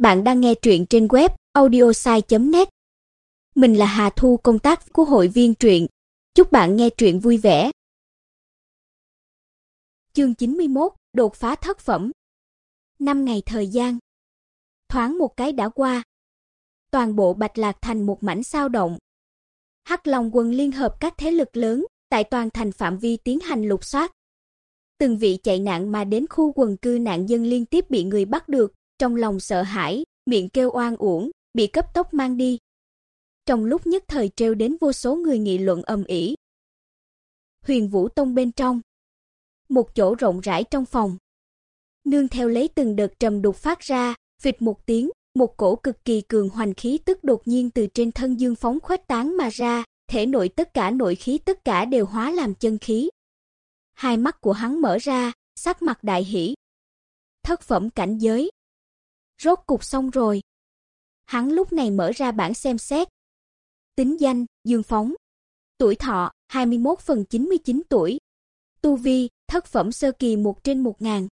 Bạn đang nghe truyện trên web audiosai.net. Mình là Hà Thu công tác của hội viên truyện. Chúc bạn nghe truyện vui vẻ. Chương 91, đột phá thất phẩm. 5 ngày thời gian. Thoáng một cái đã qua. Toàn bộ Bạch Lạc thành một mảnh sao động. Hắc Long quân liên hợp các thế lực lớn tại toàn thành phạm vi tiến hành lục soát. Từng vị chạy nạn mà đến khu quần cư nạn dân liên tiếp bị người bắt được, trong lòng sợ hãi, miệng kêu oan uổng, bị cấp tốc mang đi. Trong lúc nhất thời trêu đến vô số người nghị luận ầm ĩ. Huyền Vũ Tông bên trong, một chỗ rộng rãi trong phòng. Nương theo lấy từng đợt trầm đục phát ra, phịch một tiếng, một cổ cực kỳ cường hoành khí tức đột nhiên từ trên thân Dương phóng khuếch tán mà ra, thể nội tất cả nội khí tất cả đều hóa làm chân khí. Hai mắt của hắn mở ra, sắc mặt đại hỉ. Thất phẩm cảnh giới, Rốt cục xong rồi. Hắn lúc này mở ra bảng xem xét. Tính danh: Dương Phóng. Tuổi thọ: 21 phần 99 tuổi. Tu vi: Thất phẩm sơ kỳ 1 trên 1000.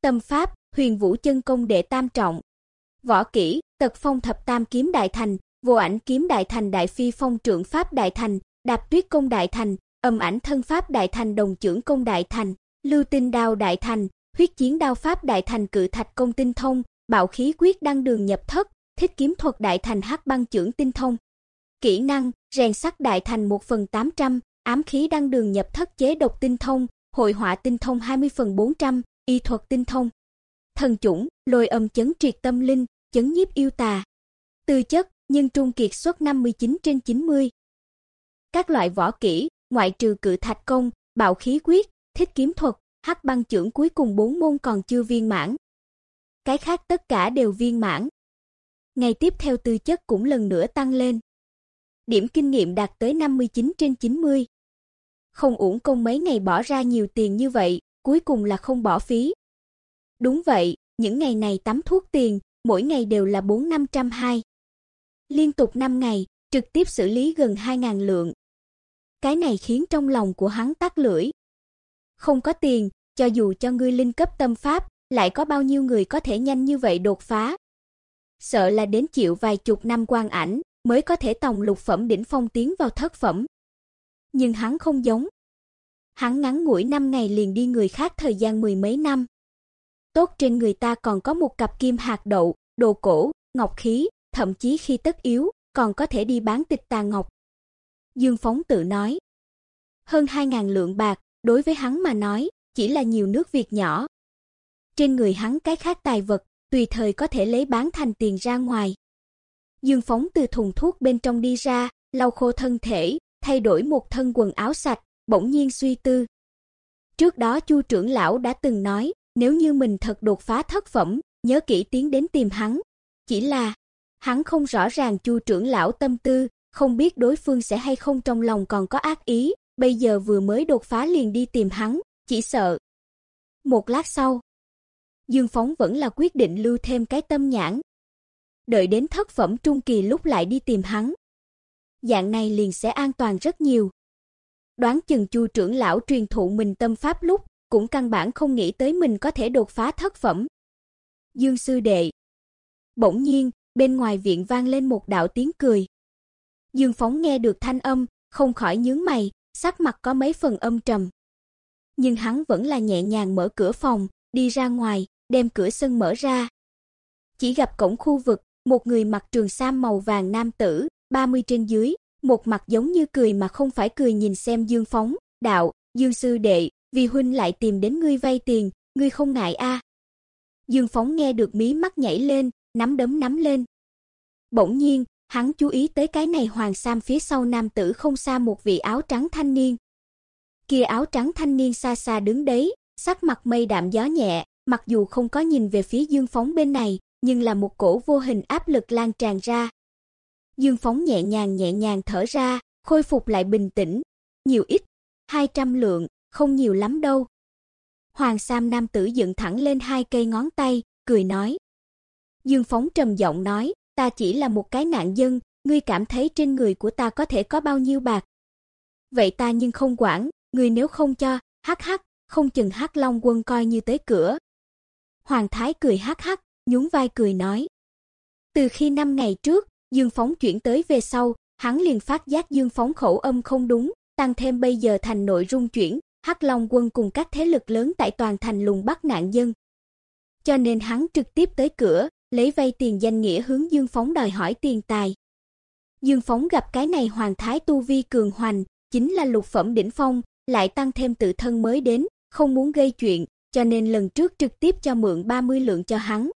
Tâm pháp: Huyền Vũ chân công đệ tam trọng. Võ kỹ: Tật phong thập tam kiếm đại thành, Vô ảnh kiếm đại thành đại phi phong trượng pháp đại thành, Đạp tuyết công đại thành, Âm ảnh thân pháp đại thành đồng trưởng công đại thành, Lưu tinh đao đại thành, Huyết chiến đao pháp đại thành cự thạch công tinh thông, Bạo khí quyết đăng đường nhập thất, thích kiếm thuật đại thành hắc băng trưởng tinh thông. Kỹ năng, rèn sắt đại thành 1 phần 800, ám khí đăng đường nhập thất chế độc tinh thông, hội họa tinh thông 20 phần 400, y thuật tinh thông. Thần chủng, lôi âm chấn triệt tâm linh, chấn nhiếp yêu tà. Tư chất, nhân trung kiệt xuất 59 trên 90. Các loại võ kỹ, ngoại trừ cự thạch công, bạo khí quyết, thích kiếm thuật, hắc băng trưởng cuối cùng bốn môn còn chưa viên mãn cái khác tất cả đều viên mãn. Ngày tiếp theo tư chất cũng lần nữa tăng lên. Điểm kinh nghiệm đạt tới 59 trên 90. Không uổng công mấy ngày bỏ ra nhiều tiền như vậy, cuối cùng là không bỏ phí. Đúng vậy, những ngày này tắm thuốc tiền, mỗi ngày đều là 4502. Liên tục 5 ngày, trực tiếp xử lý gần 2000 lượng. Cái này khiến trong lòng của hắn tắc lưỡi. Không có tiền, cho dù cho ngươi linh cấp tâm pháp, lại có bao nhiêu người có thể nhanh như vậy đột phá. Sợ là đến chịu vài chục năm quan ảnh mới có thể tòng lục phẩm đỉnh phong tiến vào thất phẩm. Nhưng hắn không giống. Hắn ngắn ngủi năm ngày liền đi người khác thời gian mười mấy năm. Tốt trên người ta còn có một cặp kim hạt đậu, đồ cổ, ngọc khí, thậm chí khi tất yếu, còn có thể đi bán tịch tà ngọc. Dương Phóng tự nói, hơn 2000 lượng bạc, đối với hắn mà nói, chỉ là nhiều nước việc nhỏ, trên người hắn cái khác tài vật, tùy thời có thể lấy bán thành tiền ra ngoài. Dương Phóng từ thùng thuốc bên trong đi ra, lau khô thân thể, thay đổi một thân quần áo sạch, bỗng nhiên suy tư. Trước đó Chu trưởng lão đã từng nói, nếu như mình thật đột phá thất phẩm, nhớ kỹ tiến đến tìm hắn. Chỉ là, hắn không rõ ràng Chu trưởng lão tâm tư, không biết đối phương sẽ hay không trong lòng còn có ác ý, bây giờ vừa mới đột phá liền đi tìm hắn, chỉ sợ. Một lát sau, Dương Phóng vẫn là quyết định lưu thêm cái tâm nhãn. Đợi đến thất phẩm trung kỳ lúc lại đi tìm hắn. Dạng này liền sẽ an toàn rất nhiều. Đoán chừng Chu trưởng lão truyền thụ mình tâm pháp lúc, cũng căn bản không nghĩ tới mình có thể đột phá thất phẩm. Dương sư đệ. Bỗng nhiên, bên ngoài viện vang lên một đạo tiếng cười. Dương Phóng nghe được thanh âm, không khỏi nhướng mày, sắc mặt có mấy phần âm trầm. Nhưng hắn vẫn là nhẹ nhàng mở cửa phòng, đi ra ngoài, đem cửa sân mở ra. Chỉ gặp cổng khu vực, một người mặc trường sam màu vàng nam tử, 30 trên dưới, một mặt giống như cười mà không phải cười nhìn xem Dương Phóng, "Đạo, Dương sư đệ, vì huynh lại tìm đến ngươi vay tiền, ngươi không ngại a?" Dương Phóng nghe được mí mắt nhảy lên, nắm đấm nắm lên. Bỗng nhiên, hắn chú ý tới cái này hoàng sam phía sau nam tử không xa một vị áo trắng thanh niên. Kia áo trắng thanh niên xa xa đứng đấy, sắc mặt mây đạm gió nhẹ, mặc dù không có nhìn về phía Dương Phóng bên này, nhưng là một cổ vô hình áp lực lan tràn ra. Dương Phóng nhẹ nhàng nhẹ nhàng thở ra, khôi phục lại bình tĩnh, nhiều ít, 200 lượng, không nhiều lắm đâu. Hoàng Sam nam tử dựng thẳng lên hai cây ngón tay, cười nói. Dương Phóng trầm giọng nói, ta chỉ là một cái nạn dân, ngươi cảm thấy trên người của ta có thể có bao nhiêu bạc? Vậy ta nhưng không quản, ngươi nếu không cho, hắc hắc, không chừng Hắc Long quân coi như tới cửa. Hoàng thái cười hắc hắc, nhún vai cười nói: Từ khi năm ngày trước, Dương Phóng chuyển tới về sau, hắn liền phát giác Dương Phóng khẩu âm không đúng, tăng thêm bây giờ thành nội rung chuyển, Hắc Long quân cùng các thế lực lớn tại toàn thành lùng bắt nạn dân. Cho nên hắn trực tiếp tới cửa, lấy vay tiền danh nghĩa hướng Dương Phóng đòi hỏi tiền tài. Dương Phóng gặp cái này hoàng thái tu vi cường hoành, chính là lục phẩm đỉnh phong, lại tăng thêm tự thân mới đến, không muốn gây chuyện, cho nên lần trước trực tiếp cho mượn 30 lượng cho hắn.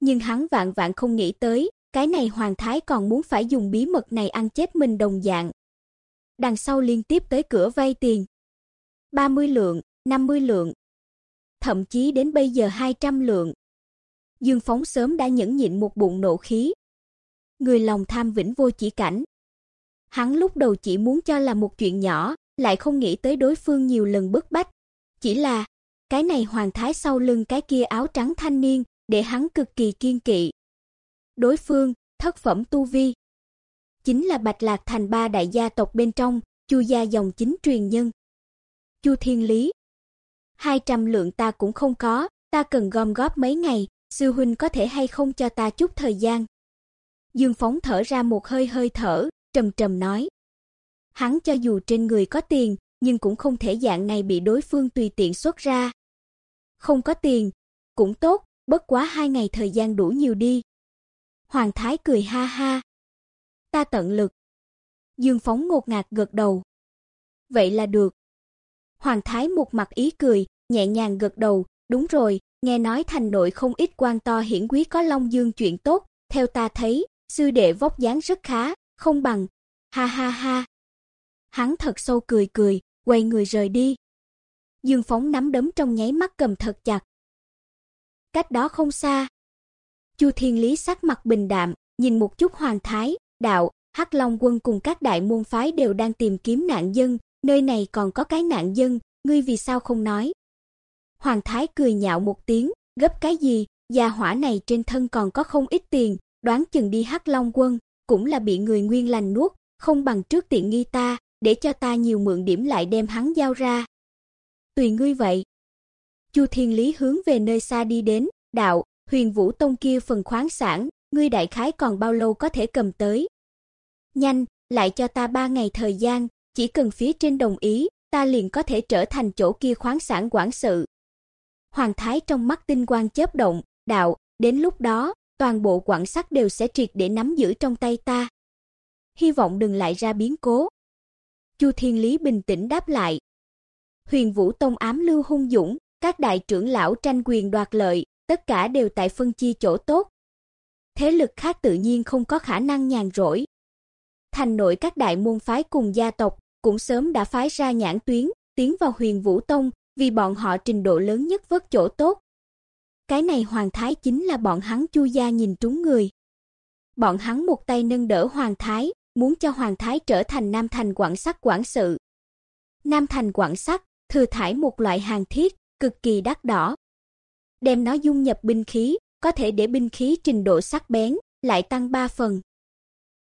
Nhưng hắn vạn vạn không nghĩ tới, cái này hoàng thái còn muốn phải dùng bí mật này ăn chết mình đồng dạng. Đằng sau liên tiếp tới cửa vay tiền. 30 lượng, 50 lượng, thậm chí đến bây giờ 200 lượng. Dương Phóng sớm đã nhẫn nhịn một bụng nộ khí. Người lòng tham vĩnh vô chỉ cảnh. Hắn lúc đầu chỉ muốn cho là một chuyện nhỏ, lại không nghĩ tới đối phương nhiều lần bức bách. Chỉ là, cái này hoàng thái sau lưng cái kia áo trắng thanh niên, để hắn cực kỳ kiên kỵ. Đối phương, thất phẩm tu vi, chính là Bạch Lạc thành ba đại gia tộc bên trong, Chu gia dòng chính truyền nhân. Chu Thiên Lý. 200 lượng ta cũng không có, ta cần gom góp mấy ngày, sư huynh có thể hay không cho ta chút thời gian. Dương Phóng thở ra một hơi hơi thở, trầm trầm nói. Hắn cho dù trên người có tiền, nhưng cũng không thể dạng này bị đối phương tùy tiện xuất ra. Không có tiền, cũng tốt, bất quá hai ngày thời gian đủ nhiều đi. Hoàng Thái cười ha ha. Ta tận lực. Dương Phóng ngột ngạt gật đầu. Vậy là được. Hoàng Thái một mặt ý cười, nhẹ nhàng gật đầu, đúng rồi, nghe nói thành nội không ít quan to hiển quý có Long Dương chuyện tốt, theo ta thấy, sư đệ vóc dáng rất khá, không bằng. Ha ha ha. Hắn thật sâu cười cười, quay người rời đi. Dương Phóng nắm đấm trong nháy mắt cầm thật chặt. Cách đó không xa, Chu Thiên Lý sắc mặt bình đạm, nhìn một chút Hoàng Thái, đạo, Hắc Long quân cùng các đại môn phái đều đang tìm kiếm nạn dân, nơi này còn có cái nạn dân, ngươi vì sao không nói? Hoàng Thái cười nhạo một tiếng, gấp cái gì, gia hỏa này trên thân còn có không ít tiền, đoán chừng đi Hắc Long quân, cũng là bị người nguyên lành nuốt, không bằng trước tiện nghi ta, để cho ta nhiều mượn điểm lại đem hắn giao ra. Tùy ngươi vậy. Chu Thiên Lý hướng về nơi xa đi đến, đạo, Huyền Vũ Tông kia phần khoáng sản, ngươi đại khái còn bao lâu có thể cầm tới? Nhanh, lại cho ta ba ngày thời gian, chỉ cần phía trên đồng ý, ta liền có thể trở thành chỗ kia khoáng sản quản sự. Hoàng Thái trong mắt tinh quang chớp động, đạo, đến lúc đó, toàn bộ quản sắc đều sẽ triệt để nắm giữ trong tay ta. Hy vọng đừng lại ra biến cố. Chu Thiên Lý bình tĩnh đáp lại. Huyền Vũ Tông ám lưu hung dũng, các đại trưởng lão tranh quyền đoạt lợi, tất cả đều tại phân chia chỗ tốt. Thế lực khác tự nhiên không có khả năng nhàn rỗi. Thành nội các đại môn phái cùng gia tộc cũng sớm đã phái ra nhãn tuyến, tiến vào Huyền Vũ Tông, vì bọn họ trình độ lớn nhất vớt chỗ tốt. Cái này Hoàng Thái chính là bọn hắn Chu gia nhìn trúng người. Bọn hắn một tay nâng đỡ Hoàng Thái, muốn cho Hoàng Thái trở thành Nam Thành quản sắc quản sự. Nam Thành quản sắc, thừa thải một loại hàng thiết, cực kỳ đắt đỏ. Đem nó dung nhập binh khí, có thể để binh khí trình độ sắc bén lại tăng 3 phần.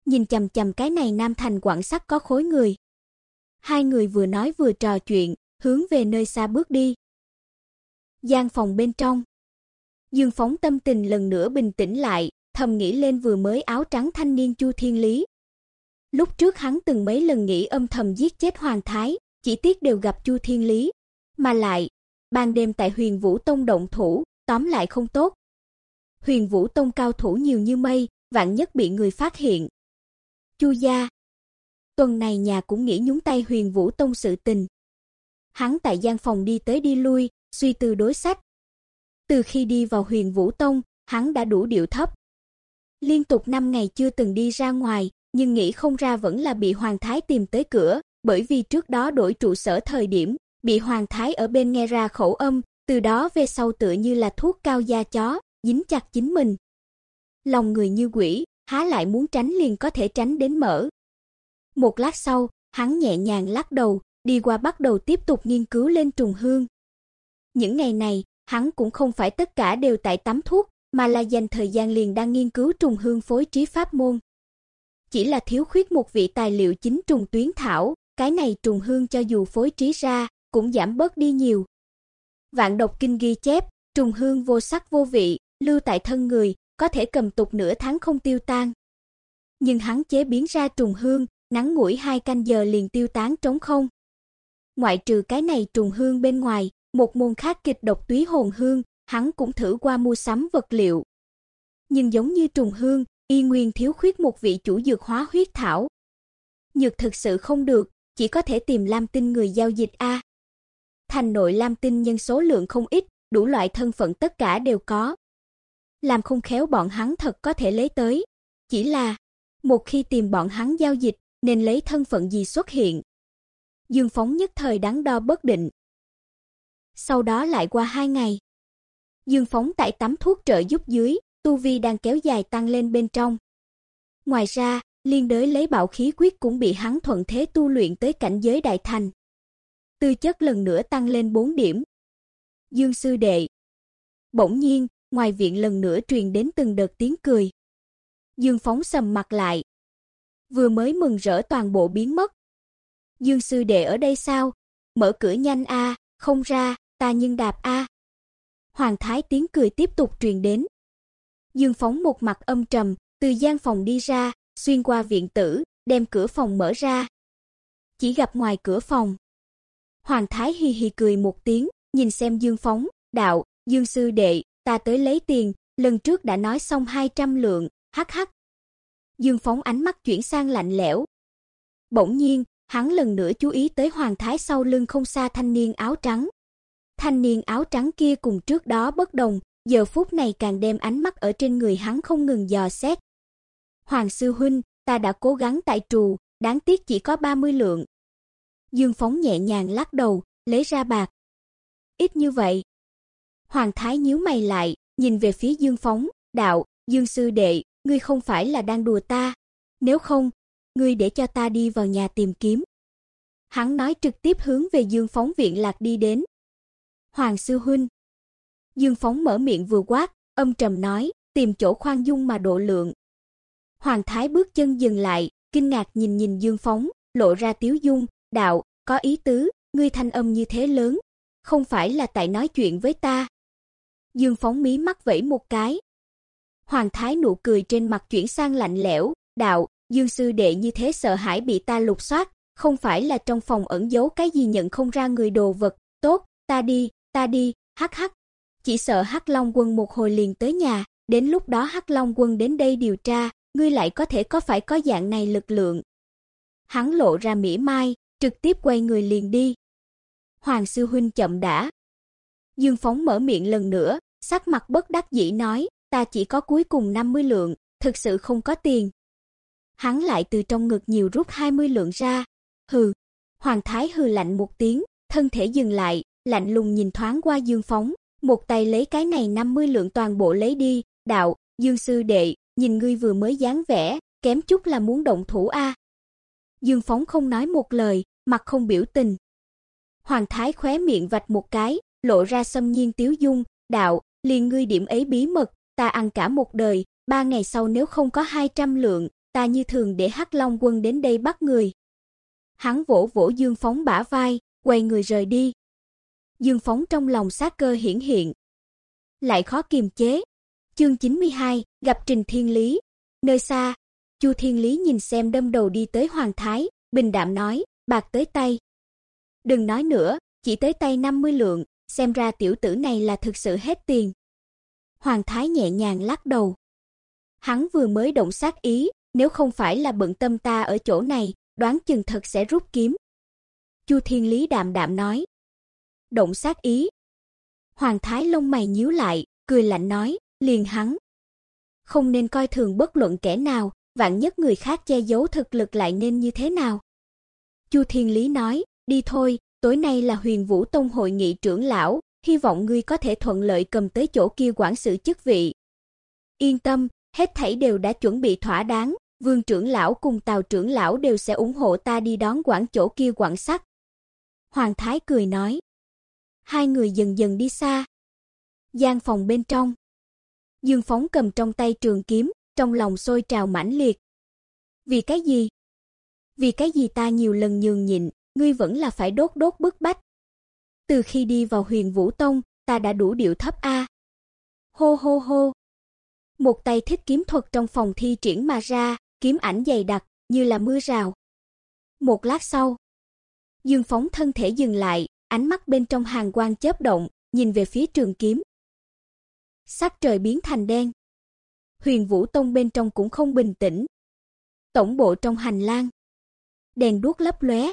Nhìn chằm chằm cái này Nam Thành quản sắc có khối người. Hai người vừa nói vừa trò chuyện, hướng về nơi xa bước đi. Gian phòng bên trong. Dương Phóng tâm tình lần nữa bình tĩnh lại, thầm nghĩ lên vừa mới áo trắng thanh niên Chu Thiên Lý. Lúc trước hắn từng mấy lần nghĩ âm thầm giết chết Hoàng Thái, chỉ tiếc đều gặp Chu Thiên Lý, mà lại ban đêm tại Huyền Vũ Tông động thủ, tóm lại không tốt. Huyền Vũ Tông cao thủ nhiều như mây, vạn nhất bị người phát hiện. Chu gia. Tuần này nhà cũng nghĩ nhúng tay Huyền Vũ Tông sự tình. Hắn tại gian phòng đi tới đi lui, suy tư đối sách. Từ khi đi vào Huyền Vũ Tông, hắn đã đủ điệu thấp. Liên tục 5 ngày chưa từng đi ra ngoài, nhưng nghĩ không ra vẫn là bị Hoàng Thái tìm tới cửa, bởi vì trước đó đổi trụ sở thời điểm, bị Hoàng Thái ở bên nghe ra khẩu âm, từ đó về sau tựa như là thuốc cao da chó, dính chặt chính mình. Lòng người như quỷ, há lại muốn tránh liền có thể tránh đến mở. Một lát sau, hắn nhẹ nhàng lắc đầu, đi qua bắt đầu tiếp tục nghiên cứu lên trùng hương. Những ngày này, hắn cũng không phải tất cả đều tại tắm thuốc, mà là dành thời gian liền đang nghiên cứu trùng hương phối trí pháp môn. Chỉ là thiếu khuyết một vị tài liệu chính trùng tuyến thảo, cái này trùng hương cho dù phối trí ra, cũng giảm bớt đi nhiều. Vạn độc kinh ghi chép, trùng hương vô sắc vô vị, lưu tại thân người, có thể cầm tục nửa tháng không tiêu tan. Nhưng hắn chế biến ra trùng hương, ngắn ngủi hai canh giờ liền tiêu tán trống không. Ngoại trừ cái này trùng hương bên ngoài, một môn khác kịch độc túy hồn hương, hắn cũng thử qua mua sắm vật liệu. Nhưng giống như trùng hương, y nguyên thiếu khuyết một vị chủ dược hóa huyết thảo. Nhược thực sự không được, chỉ có thể tìm Lam Tinh người giao dịch a. Thành nội Lam Tinh nhân số lượng không ít, đủ loại thân phận tất cả đều có. Làm không khéo bọn hắn thật có thể lấy tới, chỉ là một khi tìm bọn hắn giao dịch, nên lấy thân phận gì xuất hiện. Dương Phóng nhất thời đắn đo bất định. Sau đó lại qua hai ngày. Dương Phóng tại tắm thuốc trợ giúp dưới, tu vi đang kéo dài tăng lên bên trong. Ngoài ra, liên đới lấy bảo khí quyết cũng bị hắn thuận thế tu luyện tới cảnh giới đại thành. Tư chất lần nữa tăng lên 4 điểm. Dương sư đệ. Bỗng nhiên, ngoài viện lần nữa truyền đến từng đợt tiếng cười. Dương phóng sầm mặt lại. Vừa mới mừng rỡ toàn bộ biến mất. Dương sư đệ ở đây sao? Mở cửa nhanh a, không ra, ta nhưng đạp a. Hoàng thái tiếng cười tiếp tục truyền đến. Dương phóng một mặt âm trầm, từ gian phòng đi ra, xuyên qua viện tử, đem cửa phòng mở ra. Chỉ gặp ngoài cửa phòng. Hoàng thái hì hì cười một tiếng, nhìn xem Dương phóng, đạo, Dương sư đệ, ta tới lấy tiền, lần trước đã nói xong 200 lượng, hắc hắc. Dương phóng ánh mắt chuyển sang lạnh lẽo. Bỗng nhiên, hắn lần nữa chú ý tới hoàng thái sau lưng không xa thanh niên áo trắng. Thanh niên áo trắng kia cùng trước đó bất đồng, giờ phút này càng đem ánh mắt ở trên người hắn không ngừng dò xét. Hoàng sư huynh, ta đã cố gắng tại trù, đáng tiếc chỉ có 30 lượng. Dương Phóng nhẹ nhàng lắc đầu, lấy ra bạc. Ít như vậy. Hoàng Thái nhíu mày lại, nhìn về phía Dương Phóng, đạo, Dương sư đệ, ngươi không phải là đang đùa ta. Nếu không, ngươi để cho ta đi vào nhà tìm kiếm. Hắn nói trực tiếp hướng về Dương Phóng viện lạc đi đến. Hoàng sư huynh. Dương Phóng mở miệng vừa quát, âm trầm nói, tìm chỗ khoan dung mà độ lượng. Hoàng Thái bước chân dừng lại, kinh ngạc nhìn nhìn Dương Phóng, lộ ra tiếu dung, đạo, có ý tứ, ngươi thanh âm như thế lớn, không phải là tại nói chuyện với ta. Dương Phóng mí mắt vẫy một cái. Hoàng Thái nụ cười trên mặt chuyển sang lạnh lẽo, đạo, Dương sư đệ như thế sợ hãi bị ta lục soát, không phải là trong phòng ẩn giấu cái gì nhận không ra người đồ vật, tốt, ta đi, ta đi, hắc hắc. Chỉ sợ Hắc Long quân một hồi liền tới nhà, đến lúc đó Hắc Long quân đến đây điều tra, ngươi lại có thể có phải có dạng này lực lượng. Hắn lộ ra mỉa mai, trực tiếp quay người liền đi. Hoàng sư huynh chậm đã. Dương Phóng mở miệng lần nữa, sắc mặt bất đắc dĩ nói, ta chỉ có cuối cùng 50 lượng, thực sự không có tiền. Hắn lại từ trong ngực nhiều rút 20 lượng ra. Hừ. Hoàng thái hừ lạnh một tiếng, thân thể dừng lại, lạnh lùng nhìn thoáng qua Dương Phóng, một tay lấy cái này 50 lượng toàn bộ lấy đi, đạo, Dương sư đệ, nhìn ngươi vừa mới dáng vẻ, kém chút là muốn động thủ a. Dương Phóng không nói một lời, mặt không biểu tình. Hoàng thái khóe miệng vạch một cái, lộ ra xâm nhiên tiếu dung, đạo, liền ngươi điểm ấy bí mật, ta ăn cả một đời, ba ngày sau nếu không có 200 lượng, ta như thường để Hắc Long quân đến đây bắt người. Hắn vỗ vỗ Dương Phóng bả vai, quay người rời đi. Dương Phóng trong lòng sát cơ hiển hiện, lại khó kiềm chế. Chương 92, gặp Trình Thiên Lý. Nơi xa, Chu Thiên Lý nhìn xem đâm đầu đi tới Hoàng Thái, bình đạm nói, bạc tới tay. Đừng nói nữa, chỉ tới tay 50 lượng, xem ra tiểu tử này là thực sự hết tiền. Hoàng Thái nhẹ nhàng lắc đầu. Hắn vừa mới động sát ý, nếu không phải là bận tâm ta ở chỗ này, đoán chừng thật sẽ rút kiếm. Chu Thiên Lý đạm đạm nói. Động sát ý. Hoàng Thái lông mày nhíu lại, cười lạnh nói, liền hắn. Không nên coi thường bất luận kẻ nào, vạn nhất người khác che giấu thực lực lại nên như thế nào. Chu Thiên Lý nói, đi thôi, tối nay là Huyền Vũ Tông hội nghị trưởng lão, hy vọng ngươi có thể thuận lợi cầm tới chỗ kia quản sự chức vị. Yên tâm, hết thảy đều đã chuẩn bị thỏa đáng, Vương trưởng lão cùng Tào trưởng lão đều sẽ ủng hộ ta đi đón quản chỗ kia quản sắc. Hoàng Thái cười nói. Hai người dần dần đi xa. Gian phòng bên trong. Dương Phóng cầm trong tay trường kiếm, trong lòng sôi trào mãnh liệt. Vì cái gì? Vì cái gì ta nhiều lần nhường nhịn, ngươi vẫn là phải đốt đốt bức bách. Từ khi đi vào Huyền Vũ Tông, ta đã đủ điệu thấp a. Hô hô hô. Một tay thích kiếm thuật trong phòng thi triển mà ra, kiếm ảnh dày đặc, như là mưa rào. Một lát sau, Dương Phóng thân thể dừng lại, ánh mắt bên trong hàng quang chớp động, nhìn về phía trường kiếm. Sắc trời biến thành đen. Huyền Vũ Tông bên trong cũng không bình tĩnh. Tổng bộ trong hành lang, đèn đuốc lấp lóe.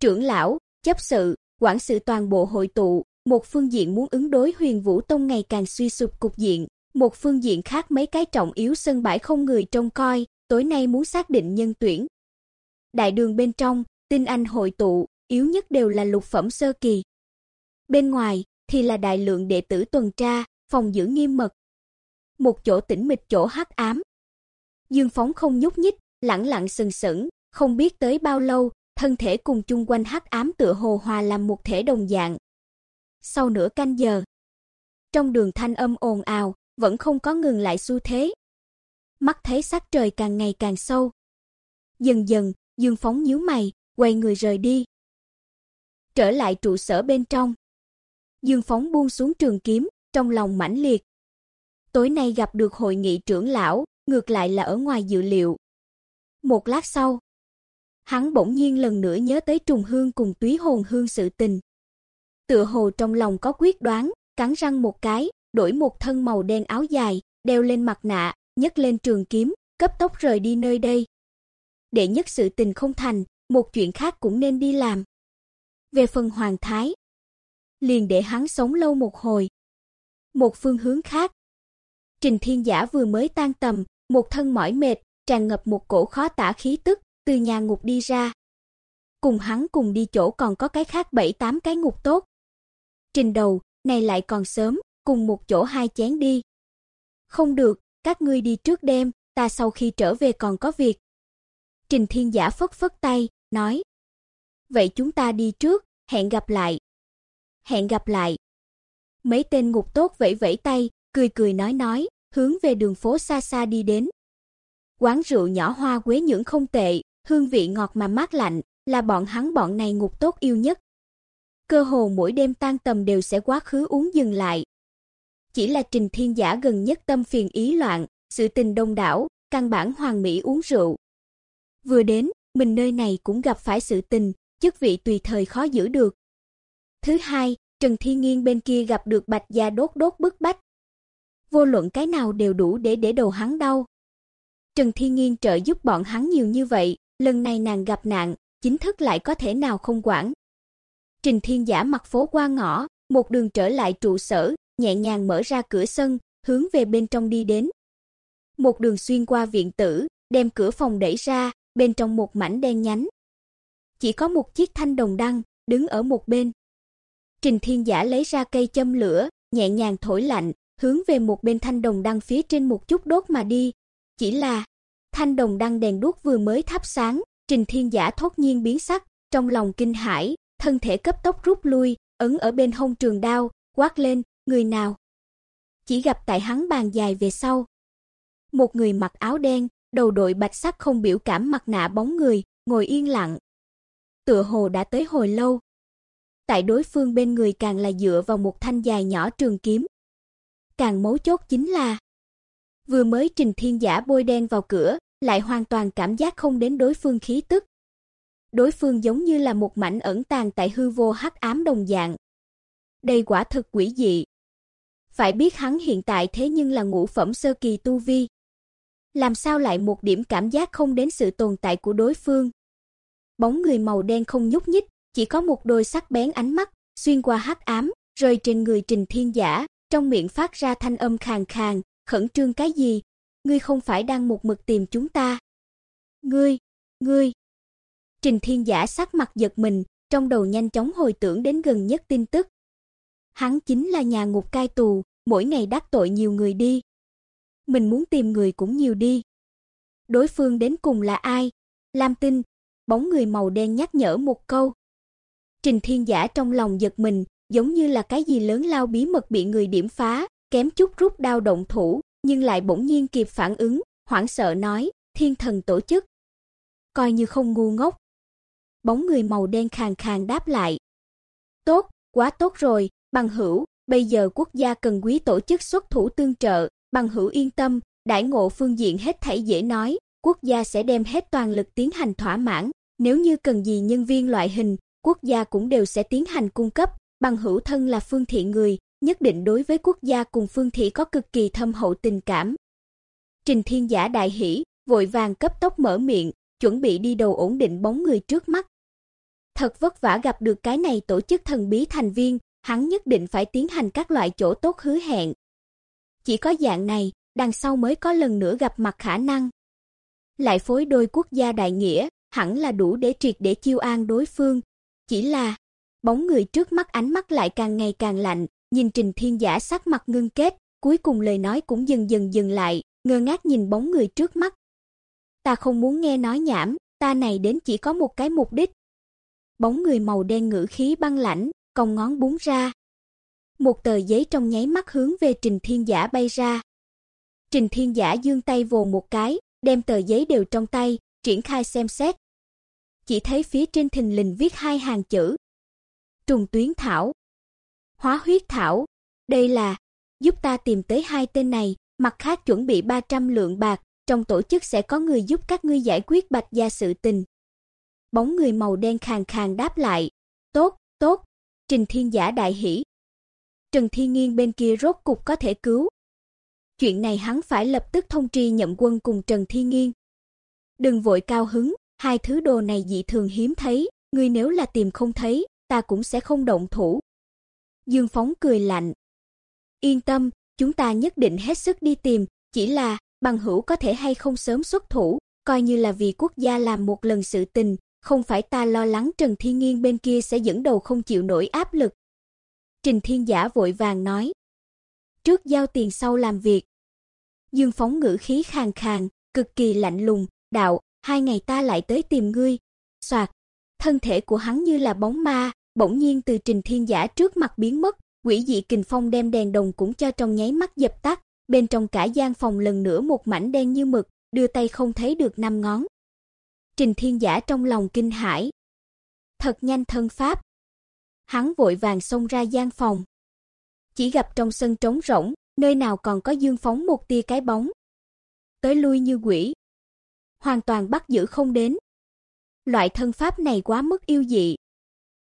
Trưởng lão, chấp sự, quản sự toàn bộ hội tụ, một phương diện muốn ứng đối Huyền Vũ Tông ngày càng suy sụp cục diện, một phương diện khác mấy cái trọng yếu sân bãi không người trông coi, tối nay muốn xác định nhân tuyển. Đại đường bên trong, tinh anh hội tụ, yếu nhất đều là lục phẩm sơ kỳ. Bên ngoài thì là đại lượng đệ tử tuần tra, phòng giữ nghiêm mật. Một chỗ tĩnh mịch chỗ hắc ám. Dương Phóng không nhúc nhích, lặng lặng sừng sững, không biết tới bao lâu, thân thể cùng chung quanh hắc ám tựa hồ hòa làm một thể đồng dạng. Sau nửa canh giờ, trong đường thanh âm ồn ào, vẫn không có ngừng lại xu thế. Mắt thấy sắc trời càng ngày càng sâu. Dần dần, Dương Phóng nhíu mày, quay người rời đi. Trở lại trụ sở bên trong. Dương Phóng buông xuống trường kiếm, trong lòng mãnh liệt. Tối nay gặp được hội nghị trưởng lão, ngược lại là ở ngoài dự liệu. Một lát sau, hắn bỗng nhiên lần nữa nhớ tới trùng hương cùng túy hồn hương sự tình. Tựa hồ trong lòng có quyết đoán, cắn răng một cái, đổi một thân màu đen áo dài, đeo lên mặt nạ, nhấc lên trường kiếm, cấp tốc rời đi nơi đây. Để nhất sự tình không thành, một chuyện khác cũng nên đi làm. Về phần Hoàng Thái, liền để hắn sống lâu một hồi. Một phương hướng khác, Trình Thiên Giả vừa mới tan tầm, một thân mỏi mệt, tràn ngập một cổ khó tả khí tức, từ nhà ngục đi ra. Cùng hắn cùng đi chỗ còn có cái khác bảy tám cái ngục tốt. Trình đầu, này lại còn sớm, cùng một chỗ hai chén đi. Không được, các ngươi đi trước đêm, ta sau khi trở về còn có việc. Trình Thiên Giả phất phất tay, nói. Vậy chúng ta đi trước, hẹn gặp lại. Hẹn gặp lại. Mấy tên ngục tốt vẫy vẫy tay, cười cười nói nói, hướng về đường phố xa xa đi đến. Quán rượu nhỏ hoa quế nhưỡng không tệ, hương vị ngọt mà mát lạnh, là bọn hắn bọn này ngục tốt yêu nhất. Cơ hồ mỗi đêm tan tầm đều sẽ quá khứ uống dừng lại. Chỉ là Trình Thiên Giả gần nhất tâm phiền ý loạn, sự tình đông đảo, căn bản hoàng mỹ uống rượu. Vừa đến, mình nơi này cũng gặp phải sự tình, chức vị tùy thời khó giữ được. Thứ hai, Trần Thi Nghiên bên kia gặp được Bạch Gia đốt đốt bức bách. Vô luận cái nào đều đủ để để đầu hắn đau. Trần Thi Nghiên trợ giúp bọn hắn nhiều như vậy, lần này nàng gặp nạn, chính thức lại có thể nào không quản. Trình Thiên Giả mặt phố qua ngõ, một đường trở lại trụ sở, nhẹ nhàng mở ra cửa sân, hướng về bên trong đi đến. Một đường xuyên qua viện tử, đem cửa phòng đẩy ra, bên trong một mảnh đen nhánh. Chỉ có một chiếc thanh đồng đăng đứng ở một bên. Trình Thiên Giả lấy ra cây châm lửa, nhẹ nhàng thổi lạnh, hướng về một bên thanh đồng đăng phía trên một chút đốt mà đi. Chỉ là thanh đồng đăng đèn đuốc vừa mới thắp sáng, Trình Thiên Giả thốt nhiên biến sắc, trong lòng kinh hãi, thân thể cấp tốc rút lui, ấn ở bên hông trường đao, quát lên, người nào? Chỉ gặp tại hắn bàn dài về sau. Một người mặc áo đen, đầu đội bạch sắc không biểu cảm mặt nạ bóng người, ngồi yên lặng. Tựa hồ đã tới hồi lâu. Tại đối phương bên người càng là dựa vào một thanh dài nhỏ trường kiếm. Càng mấu chốt chính là vừa mới Trình Thiên Giả bôi đen vào cửa, lại hoàn toàn cảm giác không đến đối phương khí tức. Đối phương giống như là một mảnh ẩn tàng tại hư vô hắc ám đồng dạng. Đây quả thực quỷ dị. Phải biết hắn hiện tại thế nhưng là ngũ phẩm sơ kỳ tu vi. Làm sao lại một điểm cảm giác không đến sự tồn tại của đối phương? Bóng người màu đen không nhúc nhích, chỉ có một đôi sắc bén ánh mắt xuyên qua hắc ám, rơi trên người Trình Thiên Giả, trong miệng phát ra thanh âm khàn khàn, khẩn trương cái gì? Ngươi không phải đang một mực tìm chúng ta? Ngươi, ngươi. Trình Thiên Giả sắc mặt giật mình, trong đầu nhanh chóng hồi tưởng đến gần nhất tin tức. Hắn chính là nhà ngục cai tù, mỗi ngày đắc tội nhiều người đi. Mình muốn tìm người cũng nhiều đi. Đối phương đến cùng là ai? Lam Tinh, bóng người màu đen nhắc nhở một câu. Trình Thiên Giả trong lòng giật mình, giống như là cái gì lớn lao bí mật bị người điểm phá, kém chút rút đao động thủ, nhưng lại bỗng nhiên kịp phản ứng, hoảng sợ nói, thiên thần tổ chức. Coi như không ngu ngốc. Bóng người màu đen khàn khàn đáp lại. Tốt, quá tốt rồi, bằng hữu, bây giờ quốc gia cần quý tổ chức xuất thủ tương trợ, bằng hữu yên tâm, đại ngộ phương diện hết thảy dễ nói, quốc gia sẽ đem hết toàn lực tiến hành thỏa mãn, nếu như cần gì nhân viên loại hình, quốc gia cũng đều sẽ tiến hành cung cấp, bằng hữu thân là phương thị người, nhất định đối với quốc gia cùng phương thị có cực kỳ thâm hậu tình cảm. Trình Thiên Giả đại hỉ, vội vàng cấp tốc mở miệng, chuẩn bị đi đầu ổn định bóng người trước mắt. Thật vất vả gặp được cái này tổ chức thần bí thành viên, hắn nhất định phải tiến hành các loại chỗ tốt hứa hẹn. Chỉ có dạng này, đằng sau mới có lần nữa gặp mặt khả năng. Lại phối đôi quốc gia đại nghĩa, hẳn là đủ để triệt để chiêu an đối phương. Chỉ là, bóng người trước mắt ánh mắt lại càng ngày càng lạnh, nhìn Trình Thiên Giả sắc mặt ngưng kết, cuối cùng lời nói cũng dần dần dừng lại, ngơ ngác nhìn bóng người trước mắt. Ta không muốn nghe nói nhảm, ta này đến chỉ có một cái mục đích. Bóng người màu đen ngữ khí băng lãnh, cong ngón búng ra. Một tờ giấy trong nháy mắt hướng về Trình Thiên Giả bay ra. Trình Thiên Giả giương tay vồ một cái, đem tờ giấy đều trong tay, triển khai xem xét. Chỉ thấy phía trên thình lình viết hai hàng chữ. Trùng tuyến thảo, hóa huyết thảo, đây là giúp ta tìm tới hai tên này, mặt khác chuẩn bị 300 lượng bạc, trong tổ chức sẽ có người giúp các ngươi giải quyết Bạch gia sự tình. Bóng người màu đen khàn khàn đáp lại, "Tốt, tốt." Trình Thiên Giả đại hỉ. Trần Thiên Nghiên bên kia rốt cục có thể cứu. Chuyện này hắn phải lập tức thông tri Nhậm Quân cùng Trần Thiên Nghiên. Đừng vội cao hứng, hai thứ đồ này dị thường hiếm thấy, ngươi nếu là tìm không thấy, ta cũng sẽ không động thủ. Dương Phóng cười lạnh. Yên tâm, chúng ta nhất định hết sức đi tìm, chỉ là bằng hữu có thể hay không sớm xuất thủ, coi như là vì quốc gia làm một lần sự tình, không phải ta lo lắng Trần Thiên Nghiên bên kia sẽ dẫn đầu không chịu nổi áp lực. Trình Thiên Giả vội vàng nói. Trước giao tiền sau làm việc. Dương Phóng ngữ khí khàn khàn, cực kỳ lạnh lùng, đạo, hai ngày ta lại tới tìm ngươi. Soạt, thân thể của hắn như là bóng ma, bỗng nhiên từ Trình Thiên Giả trước mặt biến mất, quỷ dị kình phong đem đèn đồng cũng cho trong nháy mắt dập tắt, bên trong cả gian phòng lần nữa một mảnh đen như mực, đưa tay không thấy được năm ngón. Trình Thiên Giả trong lòng kinh hãi. Thật nhanh thân pháp. Hắn vội vàng xông ra gian phòng. Chỉ gặp trong sân trống rỗng, nơi nào còn có dương phóng một tia cái bóng. Tới lui như quỷ. Hoàn toàn bắt giữ không đến. Loại thân pháp này quá mức yêu dị.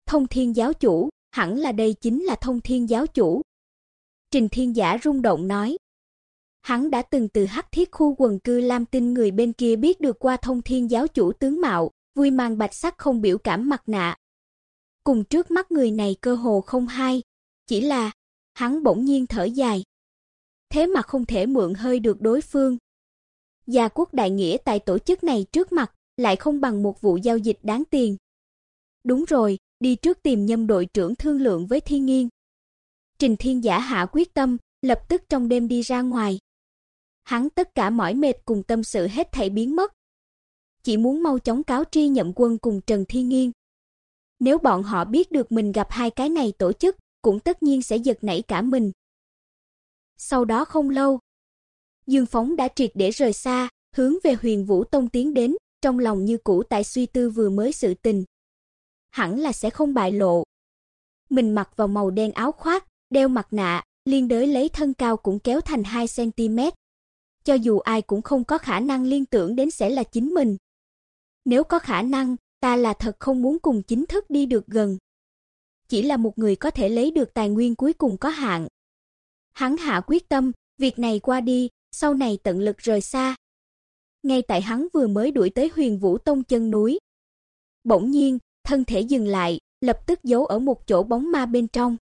Thông Thiên giáo chủ, hẳn là đây chính là Thông Thiên giáo chủ. Trình Thiên Giả rung động nói. Hắn đã từng từ Hắc Thiết khu quần cư Lam Tinh người bên kia biết được qua Thông Thiên giáo chủ tướng mạo, vui mang bạch sắc không biểu cảm mặt nạ. Cùng trước mắt người này cơ hồ không hai, chỉ là hắn bỗng nhiên thở dài. Thế mà không thể mượn hơi được đối phương. Gia quốc đại nghĩa tại tổ chức này trước mặt lại không bằng một vụ giao dịch đáng tiền. Đúng rồi, đi trước tìm Nhâm đội trưởng thương lượng với Thiên Nghiên. Trình Thiên Giả hạ quyết tâm, lập tức trong đêm đi ra ngoài. Hắn tất cả mỏi mệt cùng tâm sự hết thảy biến mất. Chỉ muốn mau chóng cáo tri Nhậm Quân cùng Trần Thiên Nghiên. Nếu bọn họ biết được mình gặp hai cái này tổ chức, cũng tất nhiên sẽ giật nảy cả mình. Sau đó không lâu, Dương Phóng đã triệt để rời xa, hướng về Huyền Vũ Tông tiến đến, trong lòng như cũ tại suy tư vừa mới sự tình hẳn là sẽ không bại lộ. Mình mặc vào màu đen áo khoác, đeo mặt nạ, liên đới lấy thân cao cũng kéo thành 2 cm. Cho dù ai cũng không có khả năng liên tưởng đến sẽ là chính mình. Nếu có khả năng, ta là thật không muốn cùng chính thức đi được gần. Chỉ là một người có thể lấy được tài nguyên cuối cùng có hạn. Hắn hạ quyết tâm, việc này qua đi, sau này tận lực rời xa. Ngay tại hắn vừa mới đuổi tới Huyền Vũ Tông chân núi. Bỗng nhiên, thân thể dừng lại, lập tức giấu ở một chỗ bóng ma bên trong.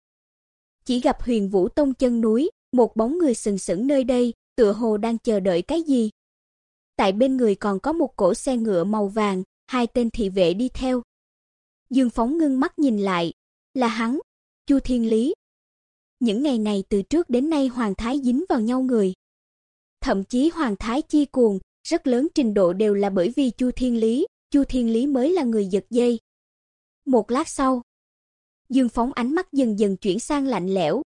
Chỉ gặp Huyền Vũ Tông chân núi, một bóng người sừng sững nơi đây, tựa hồ đang chờ đợi cái gì. Tại bên người còn có một cỗ xe ngựa màu vàng, hai tên thị vệ đi theo. Dương Phóng ngưng mắt nhìn lại, là hắn, Chu Thiên Lý. Những ngày này từ trước đến nay Hoàng Thái dính vào nhau người. Thậm chí Hoàng Thái chi cuồng, rất lớn trình độ đều là bởi vì Chu Thiên Lý, Chu Thiên Lý mới là người giật dây. Một lát sau, Dương Phóng ánh mắt dần dần chuyển sang lạnh lẽo.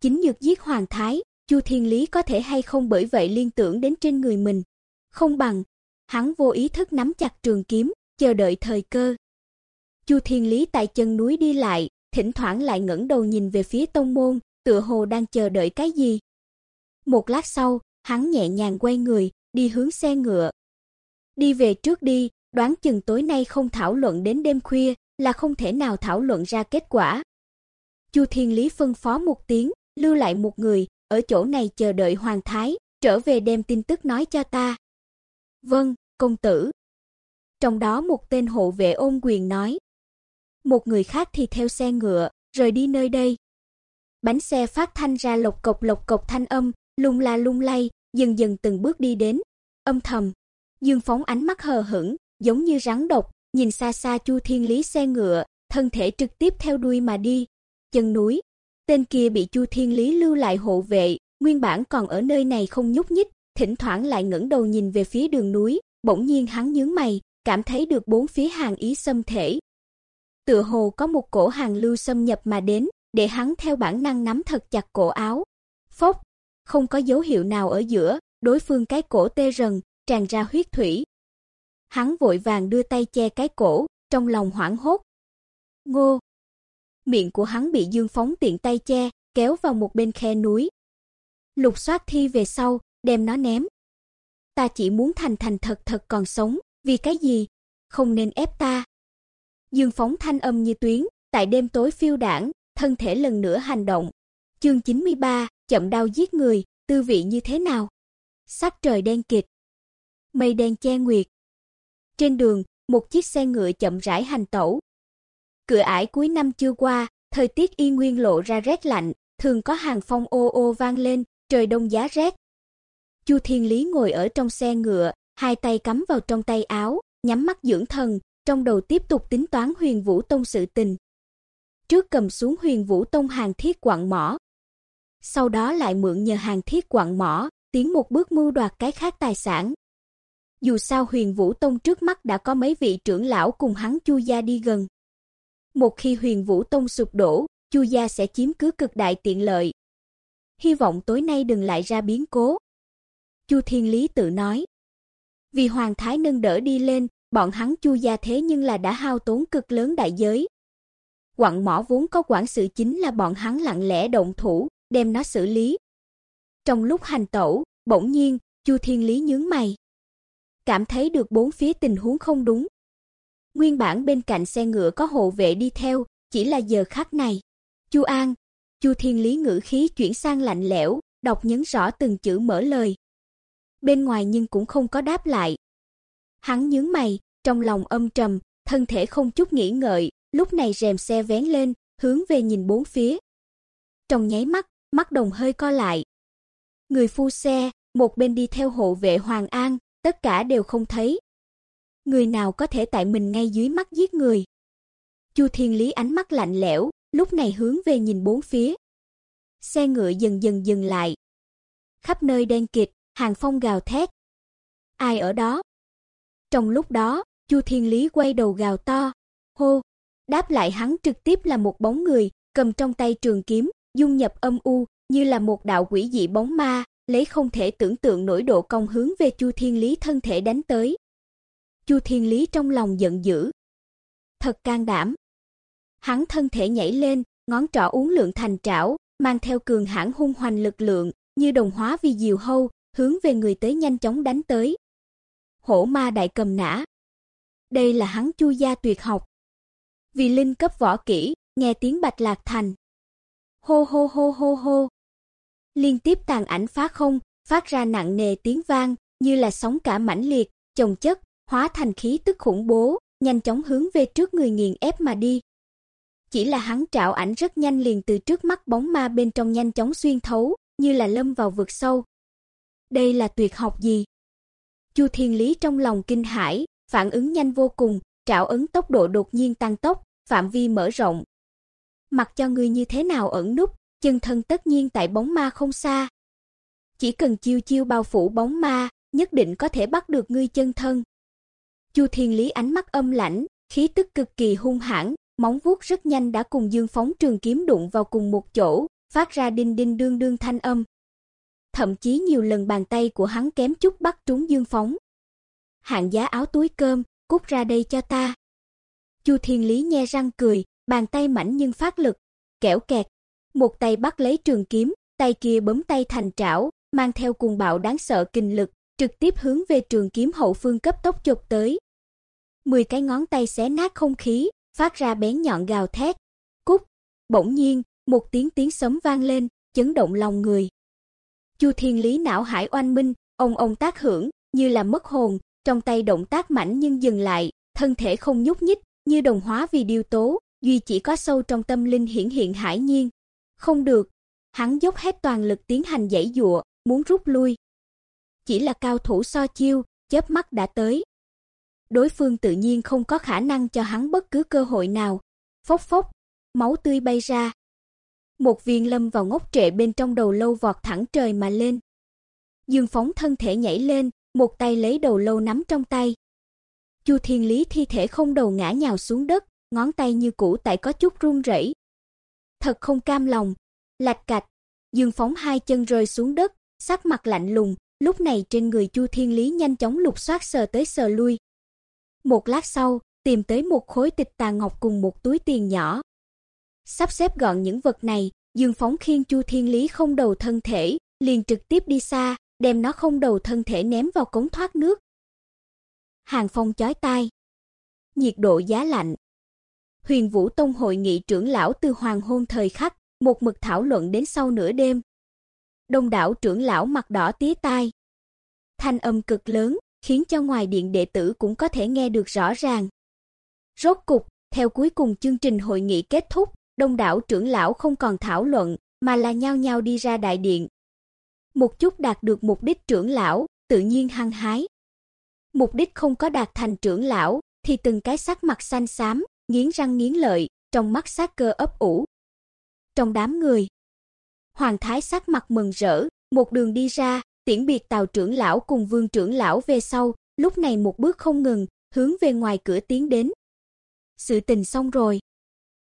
Chính nhược giết Hoàng Thái, Chu Thiên Lý có thể hay không bởi vậy liên tưởng đến trên người mình. Không bằng, hắn vô ý thức nắm chặt trường kiếm, chờ đợi thời cơ. Chu Thiên Lý tại chân núi đi lại, thỉnh thoảng lại ngẩng đầu nhìn về phía tông môn, tựa hồ đang chờ đợi cái gì. Một lát sau, hắn nhẹ nhàng quay người, đi hướng xe ngựa. Đi về trước đi, đoán chừng tối nay không thảo luận đến đêm khuya, là không thể nào thảo luận ra kết quả. Chu Thiên Lý phân phó một tiếng, lưu lại một người, ở chỗ này chờ đợi hoàng thái, trở về đem tin tức nói cho ta. Vâng, công tử. Trong đó một tên hộ vệ ôm quyền nói. Một người khác thì theo xe ngựa, rời đi nơi đây. Bánh xe phát thanh ra lộc cộc lộc cộc thanh âm, lung la lung lay, dần dần từng bước đi đến. Âm thầm, Dương phóng ánh mắt hờ hững, giống như rắn độc, nhìn xa xa Chu Thiên Lý xe ngựa, thân thể trực tiếp theo đuôi mà đi. Chân núi, tên kia bị Chu Thiên Lý lưu lại hộ vệ, nguyên bản còn ở nơi này không nhúc nhích, thỉnh thoảng lại ngẩng đầu nhìn về phía đường núi, bỗng nhiên hắn nhướng mày, cảm thấy được bốn phía hàng ý xâm thể. Tựa hồ có một cổ hàng lưu xâm nhập mà đến, để hắn theo bản năng nắm thật chặt cổ áo. Phốc, không có dấu hiệu nào ở giữa, đối phương cái cổ tê rần, tràn ra huyết thủy. Hắn vội vàng đưa tay che cái cổ, trong lòng hoảng hốt. Ngô. Miệng của hắn bị Dương Phóng tiện tay che, kéo vào một bên khe núi. Lục soát thi về sau, đem nó ném. Ta chỉ muốn thành thành thật thật còn sống, vì cái gì? Không nên ép ta. Dương Phóng thanh âm như tuyến, tại đêm tối phiêu đảng, thân thể lần nữa hành động. Chương 93, chậm đau giết người, tư vị như thế nào? Sắc trời đen kịt. Mây đen che nguyệt. Trên đường, một chiếc xe ngựa chậm rãi hành tẩu. Cửa ải cuối năm chưa qua, thời tiết y nguyên lộ ra rét lạnh, thường có hàng phong ô ô vang lên, trời đông giá rét. Chu Thiên Lý ngồi ở trong xe ngựa, hai tay cắm vào trong tay áo, nhắm mắt dưỡng thần, trong đầu tiếp tục tính toán Huyền Vũ Tông sự tình. Trước cầm xuống Huyền Vũ Tông hàng thiết quặng mỏ, sau đó lại mượn nhờ hàng thiết quặng mỏ, tiến một bước mưu đoạt cái khác tài sản. Dù sao Huyền Vũ Tông trước mắt đã có mấy vị trưởng lão cùng hắn Chu gia đi gần. Một khi Huyền Vũ Tông sụp đổ, Chu gia sẽ chiếm cứ cực đại tiện lợi. Hy vọng tối nay đừng lại ra biến cố. Chu Thiên Lý tự nói. Vì Hoàng Thái nâng đỡ đi lên, bọn hắn Chu gia thế nhưng là đã hao tốn cực lớn đại giới. Quặng mỏ vốn có quản sự chính là bọn hắn lặng lẽ động thủ, đem nó xử lý. Trong lúc hành tẩu, bỗng nhiên, Chu Thiên Lý nhướng mày. Cảm thấy được bốn phía tình huống không đúng. Nguyên bản bên cạnh xe ngựa có hộ vệ đi theo, chỉ là giờ khắc này. Chu An, Chu Thiên Lý ngữ khí chuyển sang lạnh lẽo, đọc nhấn rõ từng chữ mở lời. Bên ngoài nhưng cũng không có đáp lại. Hắn nhướng mày, trong lòng âm trầm, thân thể không chút nghĩ ngợi, lúc này rèm xe vén lên, hướng về nhìn bốn phía. Trong nháy mắt, mắt đồng hơi co lại. Người phu xe, một bên đi theo hộ vệ Hoàng An, tất cả đều không thấy. Người nào có thể tại mình ngay dưới mắt giết người? Chu Thiên Lý ánh mắt lạnh lẽo, lúc này hướng về nhìn bốn phía. Xe ngựa dần dần dừng lại. Khắp nơi đen kịt, hàng phong gào thét. Ai ở đó? Trong lúc đó, Chu Thiên Lý quay đầu gào to, hô, đáp lại hắn trực tiếp là một bóng người, cầm trong tay trường kiếm, dung nhập âm u, như là một đạo quỷ dị bóng ma, lấy không thể tưởng tượng nổi độ công hướng về Chu Thiên Lý thân thể đánh tới. Chu Thiên Lý trong lòng giận dữ. Thật can đảm. Hắn thân thể nhảy lên, ngón trỏ uốn lượn thành trảo, mang theo cường hãn hung hoành lực lượng, như đồng hóa vì diều hâu, hướng về người tới nhanh chóng đánh tới. Hổ ma đại cầm nã. Đây là hắn Chu gia tuyệt học. Vì linh cấp võ kỹ, nghe tiếng Bạch Lạc Thành, hô hô hô hô hô. Liên tiếp tàn ảnh phá không, phát ra nặng nề tiếng vang, như là sóng cả mãnh liệt, chồng chất, hóa thành khí tức khủng bố, nhanh chóng hướng về trước người nghiền ép mà đi. Chỉ là hắn trảo ảnh rất nhanh liền từ trước mắt bóng ma bên trong nhanh chóng xuyên thấu, như là lâm vào vực sâu. Đây là tuyệt học gì? Chu Thiên Lý trong lòng kinh hãi, phản ứng nhanh vô cùng, trảo ấn tốc độ đột nhiên tăng tốc, phạm vi mở rộng, mặc cho ngươi như thế nào ẩn núp, chân thân tất nhiên tại bóng ma không xa. Chỉ cần chiêu chiêu bao phủ bóng ma, nhất định có thể bắt được ngươi chân thân. Chu Thiên Lý ánh mắt âm lãnh, khí tức cực kỳ hung hãn, móng vuốt rất nhanh đã cùng Dương phóng trường kiếm đụng vào cùng một chỗ, phát ra đinh đinh đương đương thanh âm. Thậm chí nhiều lần bàn tay của hắn kém chút bắt trúng Dương phóng. Hạng giá áo túi cơm, cút ra đây cho ta. Chu Thiên Lý nhe răng cười, bàn tay mảnh nhưng phát lực, kẻo kẹt, một tay bắt lấy trường kiếm, tay kia bấm tay thành trảo, mang theo cuồng bạo đáng sợ kinh lực, trực tiếp hướng về trường kiếm hậu phương cấp tốc chụp tới. Mười cái ngón tay xé nát không khí, phát ra bén nhọn gào thét. Cúc, bỗng nhiên, một tiếng tiếng sấm vang lên, chấn động lòng người. Chu Thiên Lý não hải oanh minh, ông ông tác hưởng, như là mất hồn, trong tay động tác mảnh nhưng dừng lại, thân thể không nhúc nhích, như đồng hóa vì điều tố, duy chỉ có sâu trong tâm linh hiển hiện hải nhiên. Không được, hắn dốc hết toàn lực tiến hành giãy dụa, muốn rút lui. Chỉ là cao thủ so chiêu, chớp mắt đã tới. Đối phương tự nhiên không có khả năng cho hắn bất cứ cơ hội nào. Phốc phốc, máu tươi bay ra. Một viên lâm vào ngốc trệ bên trong đầu lâu vọt thẳng trời mà lên. Dương phóng thân thể nhảy lên, một tay lấy đầu lâu nắm trong tay. Chu Thiên Lý thi thể không đầu ngã nhào xuống đất, ngón tay như cũ tại có chút run rẩy. Thật không cam lòng, lạch cạch, Dương phóng hai chân rơi xuống đất, sắc mặt lạnh lùng, lúc này trên người Chu Thiên Lý nhanh chóng lục soát sờ tới sờ lui. Một lát sau, tìm tới một khối tịch tà ngọc cùng một túi tiền nhỏ. Sắp xếp gọn những vật này, Dương phóng khiên Chu Thiên Lý không đầu thân thể, liền trực tiếp đi xa, đem nó không đầu thân thể ném vào cống thoát nước. Hàng phong chói tai. Nhiệt độ giá lạnh. Huyền Vũ Tông hội nghị trưởng lão từ hoàng hôn thời khắc, một mực thảo luận đến sau nửa đêm. Đông đảo trưởng lão mặt đỏ tía tai. Thanh âm cực lớn, khiến cho ngoài điện đệ tử cũng có thể nghe được rõ ràng. Rốt cục, theo cuối cùng chương trình hội nghị kết thúc, đông đảo trưởng lão không còn thảo luận, mà là nhao nhao đi ra đại điện. Một chút đạt được mục đích trưởng lão, tự nhiên hăng hái. Mục đích không có đạt thành trưởng lão, thì từng cái sắc mặt xanh xám, nghiến răng nghiến lợi, trong mắt sát cơ ấp ủ. Trong đám người, Hoàng thái sắc mặt mừng rỡ, một đường đi ra, tiễn biệt Tào trưởng lão cùng Vương trưởng lão về sau, lúc này một bước không ngừng, hướng về ngoài cửa tiến đến. Sự tình xong rồi.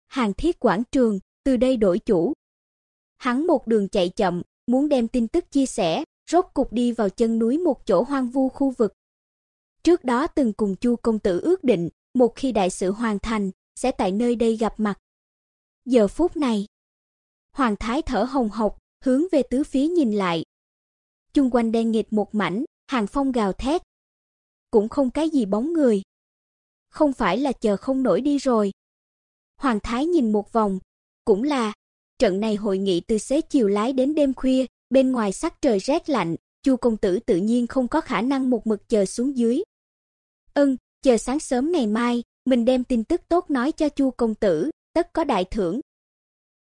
Hàng Thiết quảng trường, từ đây đổi chủ. Hắn một đường chạy chậm, muốn đem tin tức chia sẻ, rốt cục đi vào chân núi một chỗ hoang vu khu vực. Trước đó từng cùng Chu công tử ước định, một khi đại sự hoàn thành, sẽ tại nơi đây gặp mặt. Giờ phút này, Hoàng thái thở hồng hộc, hướng về tứ phía nhìn lại. Chung quanh đen nghịt một mảnh, hàng phong gào thét. Cũng không cái gì bóng người. Không phải là chờ không nổi đi rồi. Hoàng thái nhìn một vòng, cũng là trận này hội nghị từ xế chiều lái đến đêm khuya, bên ngoài sắc trời rét lạnh, Chu công tử tự nhiên không có khả năng một mực chờ xuống dưới. Ân, chờ sáng sớm ngày mai, mình đem tin tức tốt nói cho Chu công tử, tất có đại thưởng.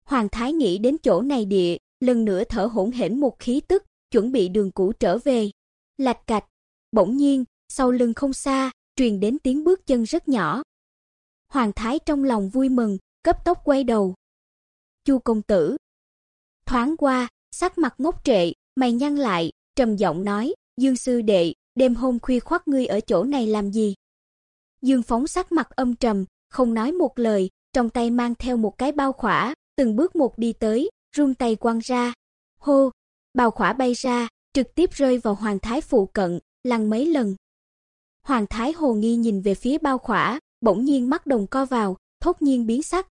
Hoàng thái nghĩ đến chỗ này địa, lần nữa thở hổn hển một khí tức, chuẩn bị đường cũ trở về. Lạch cạch, bỗng nhiên, sau lưng không xa, truyền đến tiếng bước chân rất nhỏ. Hoàng thái trong lòng vui mừng, cấp tốc quay đầu. Chu công tử. Thoáng qua, sắc mặt ngốc trệ, mày nhăn lại, trầm giọng nói, "Dương sư đệ, đêm hôm khuya khoắt ngươi ở chỗ này làm gì?" Dương phóng sắc mặt âm trầm, không nói một lời, trong tay mang theo một cái bao khỏa, từng bước một đi tới, run tay quăng ra. Hô, bao khỏa bay ra, trực tiếp rơi vào Hoàng thái phụ cận, lăn mấy lần. Hoàng thái hồ nghi nhìn về phía bao khỏa, bỗng nhiên mắt đồng co vào, thốt nhiên biến sắc.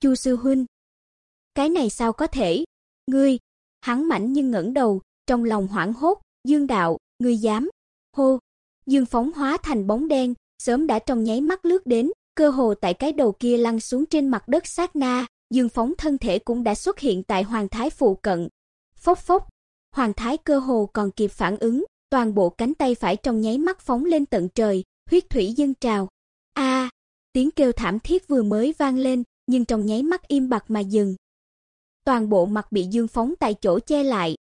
Chu sư huynh, cái này sao có thể? Ngươi, hắn mảnh nhưng ngẩng đầu, trong lòng hoảng hốt, Dương đạo, ngươi dám? Hô, Dương phóng hóa thành bóng đen, sớm đã trong nháy mắt lướt đến, cơ hồ tại cái đầu kia lăn xuống trên mặt đất sát na, Dương phóng thân thể cũng đã xuất hiện tại Hoàng thái phụ cận. Phốc phốc, Hoàng thái cơ hồ còn kịp phản ứng, toàn bộ cánh tay phải trong nháy mắt phóng lên tận trời, huyết thủy dâng trào. A! tiếng kêu thảm thiết vừa mới vang lên, nhưng trong nháy mắt im bặt mà dừng. Toàn bộ mặt bị Dương phóng tại chỗ che lại.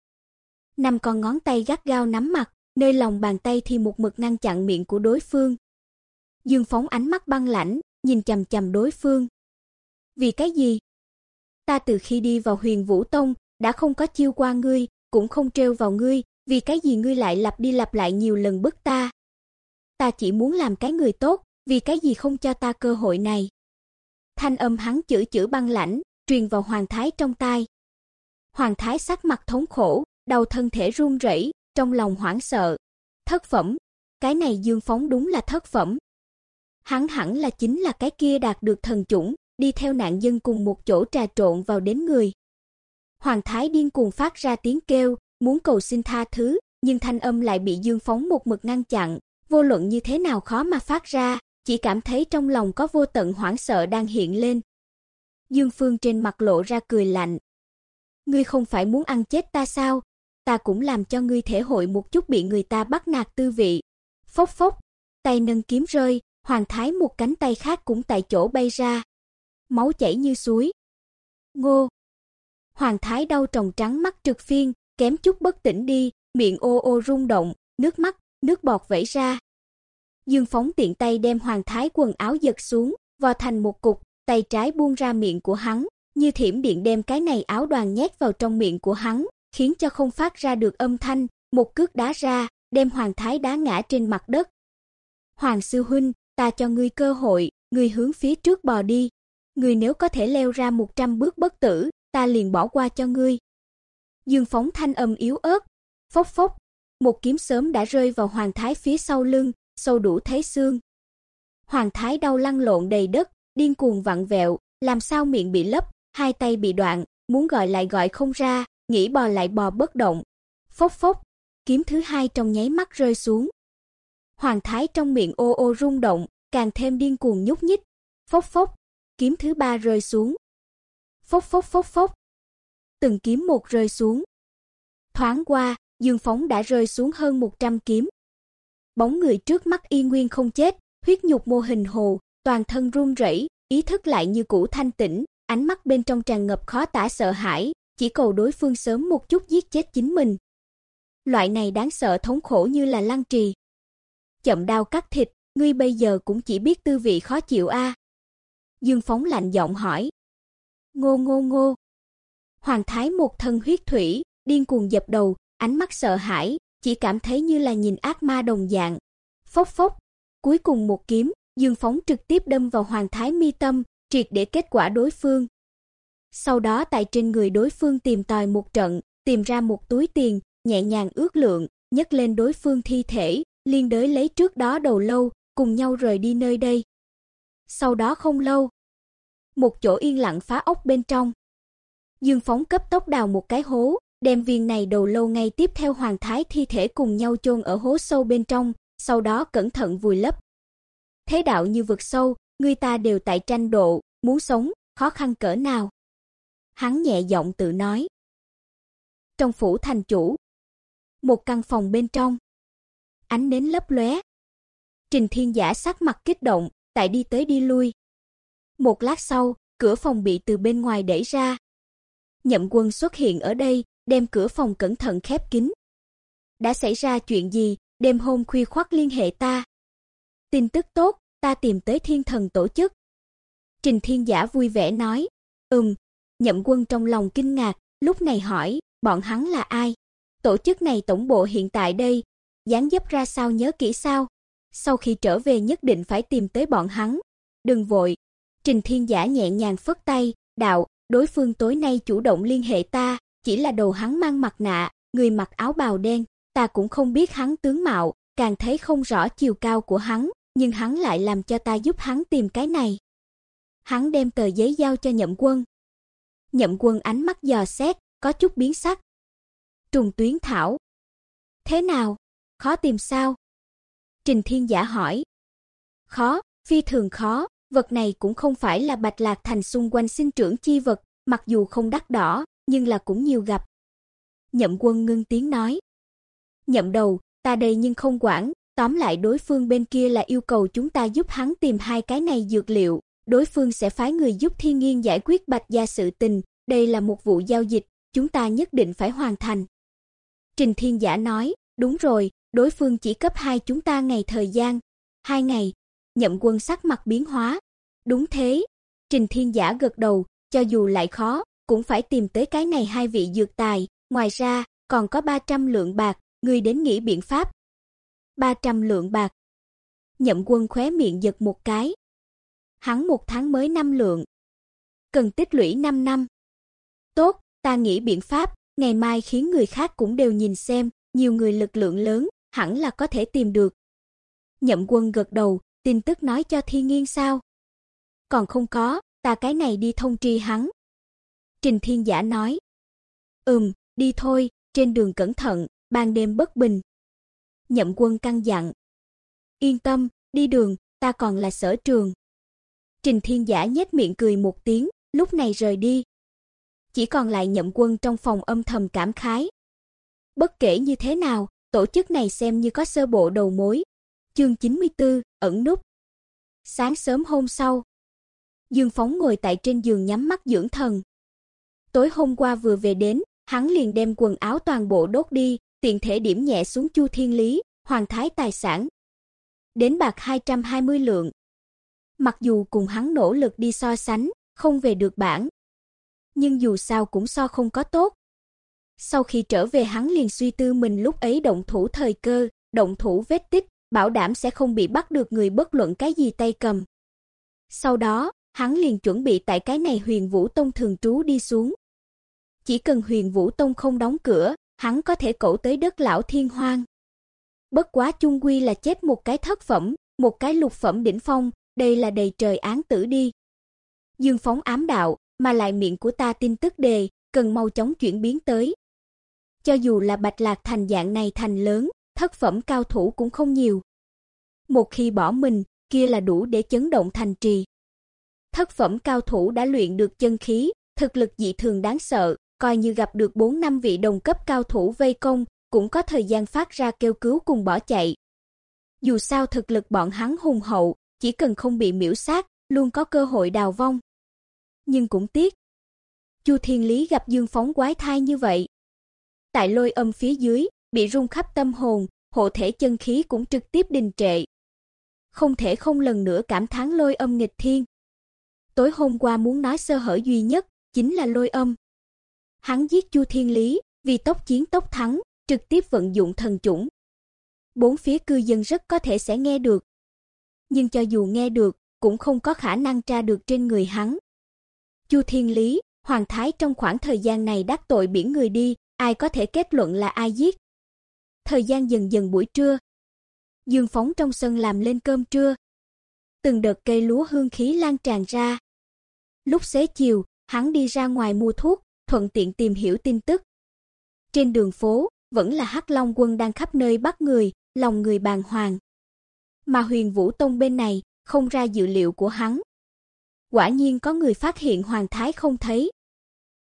Năm con ngón tay gắt gao nắm mặt, nơi lòng bàn tay thì một mực ngăn chặn miệng của đối phương. Dương phóng ánh mắt băng lãnh, nhìn chằm chằm đối phương. Vì cái gì? Ta từ khi đi vào Huyền Vũ Tông, đã không có chiêu qua ngươi, cũng không trêu vào ngươi, vì cái gì ngươi lại lặp đi lặp lại nhiều lần bức ta? Ta chỉ muốn làm cái người tốt, vì cái gì không cho ta cơ hội này? Thanh âm hắn chữ chữ băng lãnh, truyền vào Hoàng thái trong tai. Hoàng thái sắc mặt thống khổ, đầu thân thể run rẩy, trong lòng hoảng sợ. Thất phẩm, cái này Dương Phóng đúng là thất phẩm. Hắn hẳn là chính là cái kia đạt được thần chủng, đi theo nạn dân cùng một chỗ trà trộn vào đến người. Hoàng thái điên cuồng phát ra tiếng kêu, muốn cầu xin tha thứ, nhưng thanh âm lại bị Dương Phóng một mực ngăn chặn, vô luận như thế nào khó mà phát ra, chỉ cảm thấy trong lòng có vô tận hoảng sợ đang hiện lên. Dương Phương trên mặt lộ ra cười lạnh. Ngươi không phải muốn ăn chết ta sao? Ta cũng làm cho ngươi thể hội một chút bị người ta bắt nạt tư vị. Phốc phốc, tay nâng kiếm rơi, Hoàng Thái một cánh tay khác cũng tại chỗ bay ra. Máu chảy như suối. Ngô. Hoàng Thái đau tròng trắng mắt trực phiên, kém chút bất tỉnh đi, miệng ô ô rung động, nước mắt, nước bọt vẩy ra. Dương Phóng tiện tay đem Hoàng Thái quần áo giật xuống, vò thành một cục, tay trái buông ra miệng của hắn, như thiểm điện đem cái này áo đoàn nhét vào trong miệng của hắn, khiến cho không phát ra được âm thanh, một cước đá ra, đem Hoàng Thái đá ngã trên mặt đất. Hoàng sư huynh, ta cho ngươi cơ hội, ngươi hướng phía trước bò đi. Ngươi nếu có thể leo ra 100 bước bất tử, ta liền bỏ qua cho ngươi. Dương phóng thanh âm yếu ớt, phốc phốc, một kiếm sớm đã rơi vào Hoàng Thái phía sau lưng, sâu đủ thấy xương. Hoàng Thái đau lăn lộn đầy đất, điên cuồng vặn vẹo, làm sao miệng bị lấp, hai tay bị đoạn, muốn gọi lại gọi không ra, nghĩ bò lại bò bất động. Phốc phốc, kiếm thứ hai trong nháy mắt rơi xuống. Hoàng Thái trong miệng ô ô rung động, càng thêm điên cuồng nhúc nhích. Phốc phốc, kiếm thứ ba rơi xuống. Phốc phốc phốc phốc. Từng kiếm một rơi xuống. Thoáng qua, Dương Phóng đã rơi xuống hơn 100 kiếm. Bóng người trước mắt y nguyên không chết, huyết nhục mô hình hồ, toàn thân run rẩy, ý thức lại như cũ thanh tĩnh, ánh mắt bên trong tràn ngập khó tả sợ hãi, chỉ cầu đối phương sớm một chút giết chết chính mình. Loại này đáng sợ thống khổ như là lăng trì. Chậm đao cắt thịt, ngươi bây giờ cũng chỉ biết tư vị khó chịu a. Dương Phóng lạnh giọng hỏi. Ngô ngô ngô. Hoàng thái một thân huyết thủy, điên cuồng dập đầu, ánh mắt sợ hãi, chỉ cảm thấy như là nhìn ác ma đồng dạng. Phốc phốc, cuối cùng một kiếm, Dương Phóng trực tiếp đâm vào Hoàng thái mi tâm, triệt để kết quả đối phương. Sau đó tại trên người đối phương tìm tòi một trận, tìm ra một túi tiền, nhẹ nhàng ước lượng, nhấc lên đối phương thi thể, liên đới lấy trước đó đầu lâu, cùng nhau rời đi nơi đây. Sau đó không lâu, một chỗ yên lặng phá ốc bên trong. Dương Phóng cấp tốc đào một cái hố, đem viên này đầu lâu ngay tiếp theo hoàng thái thi thể cùng nhau chôn ở hố sâu bên trong, sau đó cẩn thận vùi lấp. Thế đạo như vực sâu, người ta đều tại tranh độ, muốn sống, khó khăn cỡ nào. Hắn nhẹ giọng tự nói. Trong phủ thành chủ, một căn phòng bên trong, ánh nến lấp lóe. Trình Thiên Giả sắc mặt kích động, tại đi tới đi lui. Một lát sau, cửa phòng bị từ bên ngoài đẩy ra. Nhậm Quân xuất hiện ở đây, đem cửa phòng cẩn thận khép kín. Đã xảy ra chuyện gì, đêm hôm khuya khoắt liên hệ ta. Tin tức tốt, ta tìm tới thiên thần tổ chức. Trình Thiên Giả vui vẻ nói, ừm, nhậm quân trong lòng kinh ngạc, lúc này hỏi, bọn hắn là ai? Tổ chức này tổng bộ hiện tại đây, dáng dấp ra sao nhớ kỹ sao? Sau khi trở về nhất định phải tìm tới bọn hắn. Đừng vội. Trình Thiên Giả nhẹ nhàng phất tay, đạo, đối phương tối nay chủ động liên hệ ta, chỉ là đầu hắn mang mặt nạ, người mặc áo bào đen, ta cũng không biết hắn tướng mạo, càng thấy không rõ chiều cao của hắn, nhưng hắn lại làm cho ta giúp hắn tìm cái này. Hắn đem tờ giấy giao cho Nhậm Quân. Nhậm Quân ánh mắt dò xét, có chút biến sắc. Trùng Tuyến Thảo. Thế nào? Khó tìm sao? Trình Thiên Giả hỏi. Khó, phi thường khó, vật này cũng không phải là Bạch Lạc Thành xung quanh sinh trưởng chi vật, mặc dù không đắt đỏ, nhưng là cũng nhiều gặp. Nhậm Quân ngưng tiếng nói. Nhậm đầu, ta đây nhưng không quản, tóm lại đối phương bên kia là yêu cầu chúng ta giúp hắn tìm hai cái này dược liệu, đối phương sẽ phái người giúp Thiên Nghiên giải quyết Bạch gia sự tình, đây là một vụ giao dịch, chúng ta nhất định phải hoàn thành. Trình Thiên Giả nói, đúng rồi, đối phương chỉ cấp hai chúng ta ngày thời gian. Hai ngày, nhậm quân sắc mặt biến hóa. Đúng thế. Trình Thiên Giả gật đầu, cho dù lại khó, cũng phải tìm tới cái này hai vị dược tài, ngoài ra, còn có 300 lượng bạc, người đến nghĩ biện pháp. 300 lượng bạc. Nhậm quân khóe miệng giật một cái. Hắn một tháng mới 5 lượng. Cần tích lũy 5 năm. Tốt, ta nghĩ biện pháp, ngày mai khiến người khác cũng đều nhìn xem, nhiều người lực lượng lớn, hẳn là có thể tìm được. Nhậm quân gật đầu, tin tức nói cho Thi Nghiên sao? Còn không có, ta cái này đi thông tri hắn. Trình Thiên Giả nói. Ừm, đi thôi, trên đường cẩn thận, ban đêm bất bình. Nhậm Quân căn dặn. Yên tâm, đi đường, ta còn là sở trường. Trình Thiên Giả nhếch miệng cười một tiếng, lúc này rời đi. Chỉ còn lại Nhậm Quân trong phòng âm thầm cảm khái. Bất kể như thế nào, tổ chức này xem như có sơ bộ đầu mối. Chương 94, ẩn núp. Sáng sớm hôm sau, Dương Phóng ngồi tại trên giường nhắm mắt dưỡng thần. Tối hôm qua vừa về đến, hắn liền đem quần áo toàn bộ đốt đi, tiện thể điểm nhẹ xuống Chu Thiên Lý, hoàng thái tài sản. Đến bạc 220 lượng. Mặc dù cùng hắn nỗ lực đi so sánh, không về được bảng, nhưng dù sao cũng so không có tốt. Sau khi trở về hắn liền suy tư mình lúc ấy động thủ thời cơ, động thủ vết tích, bảo đảm sẽ không bị bắt được người bất luận cái gì tay cầm. Sau đó, hắn liền chuẩn bị tại cái này Huyền Vũ Tông thường trú đi xuống. Chỉ cần Huyền Vũ Tông không đóng cửa, hắn có thể cẩu tới đất lão thiên hoang. Bất quá chung quy là chết một cái thất phẩm, một cái lục phẩm đỉnh phong, đây là đầy trời án tử đi. Dương phóng ám đạo, mà lại miệng của ta tin tức đề, cần mau chóng chuyển biến tới. Cho dù là Bạch Lạc thành dạng này thành lớn, thất phẩm cao thủ cũng không nhiều. Một khi bỏ mình, kia là đủ để chấn động thành trì. Thất phẩm cao thủ đã luyện được chân khí, thực lực dị thường đáng sợ, coi như gặp được 4 năm vị đồng cấp cao thủ vây công, cũng có thời gian phát ra kêu cứu cùng bỏ chạy. Dù sao thực lực bọn hắn hùng hậu, chỉ cần không bị miễu sát, luôn có cơ hội đào vong. Nhưng cũng tiếc, Chu Thiên Lý gặp Dương Phóng quái thai như vậy. Tại lôi âm phía dưới, bị rung khắp tâm hồn, hộ thể chân khí cũng trực tiếp đình trệ. Không thể không lần nữa cảm thán lôi âm nghịch thiên. Tối hôm qua muốn nói sơ hở duy nhất, chính là lôi âm. Hắn giết Chu Thiên Lý, vì tốc chiến tốc thắng, trực tiếp vận dụng thần chủng. Bốn phía cư dân rất có thể sẽ nghe được. Nhưng cho dù nghe được, cũng không có khả năng tra được trên người hắn. Chu Thiên Lý, Hoàng Thái trong khoảng thời gian này đắc tội biển người đi, ai có thể kết luận là ai giết. Thời gian dần dần buổi trưa. Dương Phóng trong sân làm lên cơm trưa. Từng đợt cây lúa hương khí lan tràn ra. Lúc xế chiều, hắn đi ra ngoài mua thuốc, thuận tiện tìm hiểu tin tức. Trên đường phố, vẫn là Hắc Long quân đang khắp nơi bắt người, lòng người bàng hoàng. Mà Huyền Vũ Tông bên này, không ra dự liệu của hắn. Quả nhiên có người phát hiện Hoàng Thái không thấy.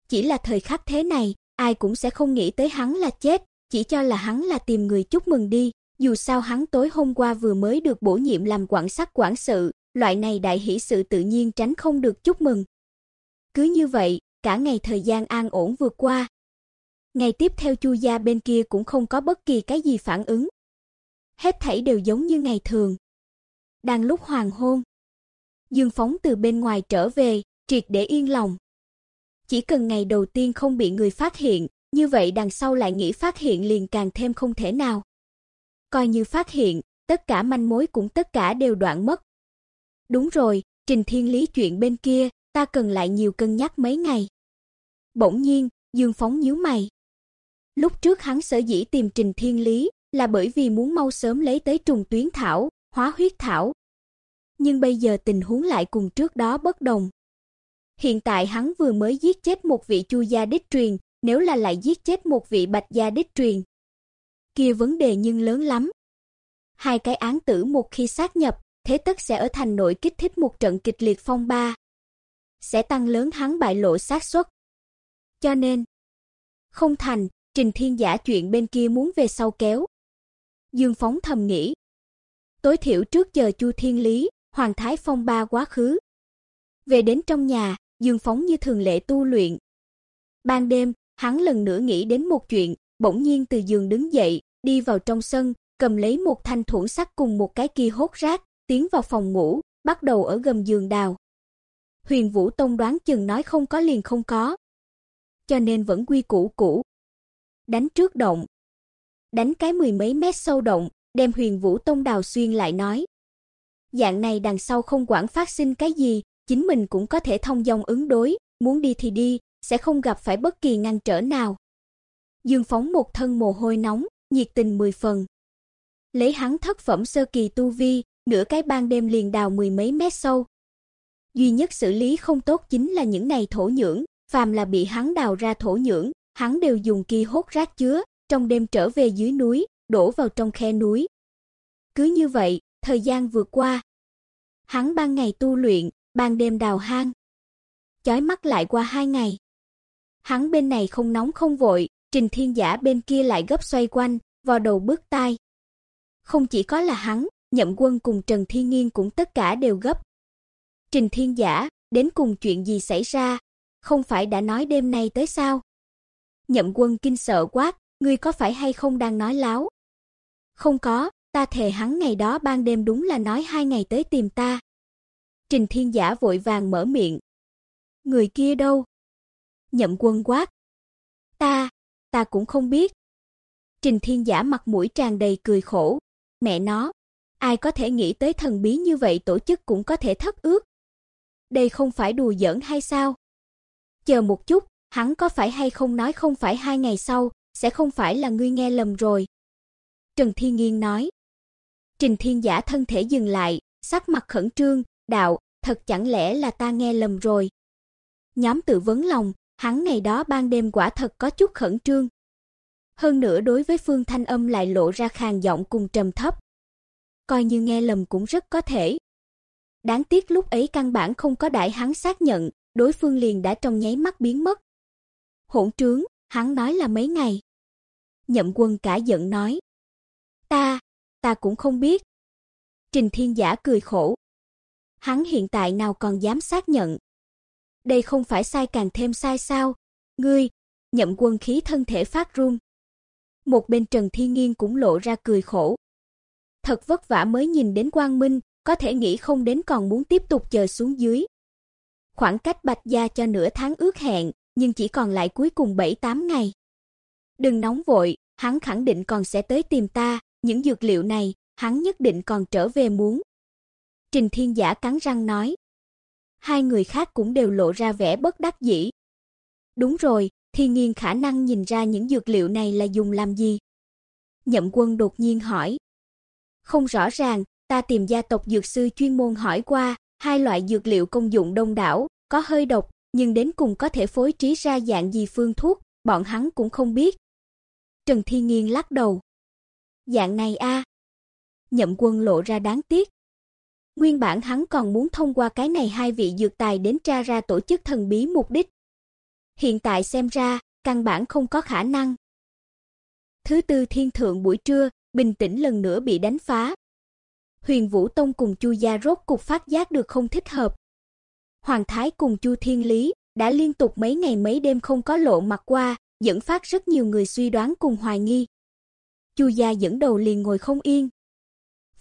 Chỉ là thời khắc thế này, ai cũng sẽ không nghĩ tới hắn là chết, chỉ cho là hắn là tìm người chúc mừng đi, dù sao hắn tối hôm qua vừa mới được bổ nhiệm làm quản sát quản sự, loại này đại hỷ sự tự nhiên tránh không được chúc mừng. Cứ như vậy, cả ngày thời gian an ổn vượt qua. Ngày tiếp theo Chu gia bên kia cũng không có bất kỳ cái gì phản ứng. Hết thảy đều giống như ngày thường. Đang lúc hoàng hôn, Dương Phóng từ bên ngoài trở về, triệt để yên lòng. Chỉ cần ngày đầu tiên không bị người phát hiện, như vậy đằng sau lại nghĩ phát hiện liền càng thêm không thể nào. Coi như phát hiện, tất cả manh mối cũng tất cả đều đoạn mất. Đúng rồi, Trình Thiên Lý chuyện bên kia, ta cần lại nhiều cân nhắc mấy ngày. Bỗng nhiên, Dương Phóng nhíu mày. Lúc trước hắn sở dĩ tìm Trình Thiên Lý là bởi vì muốn mau sớm lấy tới trùng tuyến thảo, hóa huyết thảo. Nhưng bây giờ tình huống lại cùng trước đó bất đồng. Hiện tại hắn vừa mới giết chết một vị Chu gia đích truyền, nếu là lại giết chết một vị Bạch gia đích truyền, kia vấn đề nhưng lớn lắm. Hai cái án tử một khi sát nhập, thế tất sẽ ở thành nội kích thích một trận kịch liệt phong ba, sẽ tăng lớn hắn bại lộ xác suất. Cho nên, không thành, Trình Thiên Giả chuyện bên kia muốn về sau kéo. Dương Phóng thầm nghĩ, tối thiểu trước giờ Chu Thiên Lý, Hoàng Thái Phong ba quá khứ. Về đến trong nhà, Dương Phóng như thường lệ tu luyện. Ban đêm, hắn lần nữa nghĩ đến một chuyện, bỗng nhiên từ giường đứng dậy, đi vào trong sân, cầm lấy một thanh thuẫn sắt cùng một cái kia hốt rác, tiến vào phòng ngủ, bắt đầu ở gầm giường đào. Huyền Vũ Tông đoán chừng nói không có liền không có. Cho nên vẫn quy củ cũ. Đánh trước động. Đánh cái mười mấy mét sâu động, đem Huyền Vũ Tông đào xuyên lại nói. Dạng này đằng sau không quản phát sinh cái gì, chính mình cũng có thể thông dong ứng đối, muốn đi thì đi, sẽ không gặp phải bất kỳ ngăn trở nào. Dương phóng một thân mồ hôi nóng, nhiệt tình mười phần. Lấy hắn thất phẩm sơ kỳ tu vi, nửa cái ban đêm liền đào mười mấy mét sâu. Duy nhất xử lý không tốt chính là những này thổ nhưỡng, phàm là bị hắn đào ra thổ nhưỡng, hắn đều dùng kỳ hốt rác chứa, trong đêm trở về dưới núi, đổ vào trong khe núi. Cứ như vậy, thời gian vượt qua. Hắn ban ngày tu luyện, ban đêm đào hang. Chói mắt lại qua hai ngày. Hắn bên này không nóng không vội, Trình Thiên Giả bên kia lại gấp xoay quanh, vào đầu bước tai. Không chỉ có là hắn, Nhậm Quân cùng Trần Thiên Nghiên cũng tất cả đều gấp. Trình Thiên Giả, đến cùng chuyện gì xảy ra? Không phải đã nói đêm nay tới sao? Nhậm Quân kinh sợ quát, ngươi có phải hay không đang nói láo? Không có, ta thề hắn ngày đó ban đêm đúng là nói hai ngày tới tìm ta. Trình Thiên Giả vội vàng mở miệng. Người kia đâu? Nhậm Quân quát. Ta, ta cũng không biết. Trình Thiên Giả mặt mũi tràn đầy cười khổ, mẹ nó, ai có thể nghĩ tới thần bí như vậy tổ chức cũng có thể thất ước. Đây không phải đùa giỡn hay sao? Chờ một chút, hắn có phải hay không nói không phải hai ngày sau, sẽ không phải là ngươi nghe lầm rồi. Trần Thiên Nghiên nói. Trình Thiên Giả thân thể dừng lại, sắc mặt khẩn trương, đạo, thật chẳng lẽ là ta nghe lầm rồi. Nhóm tự vấn lòng, hắn ngày đó ban đêm quả thật có chút khẩn trương. Hơn nữa đối với Phương Thanh Âm lại lộ ra khàn giọng cùng trầm thấp. Coi như nghe lầm cũng rất có thể. Đáng tiếc lúc ấy căn bản không có đại hắn xác nhận, đối phương liền đã trong nháy mắt biến mất. Hỗn trướng, hắn nói là mấy ngày. Nhậm Quân cả giận nói: "Ta, ta cũng không biết." Trình Thiên Giả cười khổ. Hắn hiện tại nào còn dám xác nhận. Đây không phải sai càng thêm sai sao? Ngươi, Nhậm Quân khí thân thể phát run. Một bên Trần thi Nghiên cũng lộ ra cười khổ. Thật vất vả mới nhìn đến quang minh, có thể nghĩ không đến còn muốn tiếp tục chờ xuống dưới. Khoảng cách Bạch gia cho nửa tháng ước hẹn, nhưng chỉ còn lại cuối cùng 7-8 ngày. Đừng nóng vội, hắn khẳng định còn sẽ tới tìm ta, những dược liệu này, hắn nhất định còn trở về muốn. Trình Thiên Giả cắn răng nói. Hai người khác cũng đều lộ ra vẻ bất đắc dĩ. Đúng rồi, Thiên Nghiên khả năng nhìn ra những dược liệu này là dùng làm gì. Nhậm Quân đột nhiên hỏi. Không rõ ràng, ta tìm gia tộc dược sư chuyên môn hỏi qua, hai loại dược liệu công dụng đông đảo, có hơi độc, nhưng đến cùng có thể phối trí ra dạng gì phương thuốc, bọn hắn cũng không biết. Trần Thiên Nghiên lắc đầu. Dạng này a. Nhậm Quân lộ ra đáng tiếc. Nguyên bản hắn còn muốn thông qua cái này hai vị dược tài đến tra ra tổ chức thần bí mục đích. Hiện tại xem ra, căn bản không có khả năng. Thứ tư thiên thượng buổi trưa, bình tĩnh lần nữa bị đánh phá. Huyền Vũ Tông cùng Chu gia rốt cục phát giác được không thích hợp. Hoàng Thái cùng Chu Thiên Lý đã liên tục mấy ngày mấy đêm không có lộ mặt qua, dẫn phát rất nhiều người suy đoán cùng hoài nghi. Chu gia dẫn đầu liền ngồi không yên.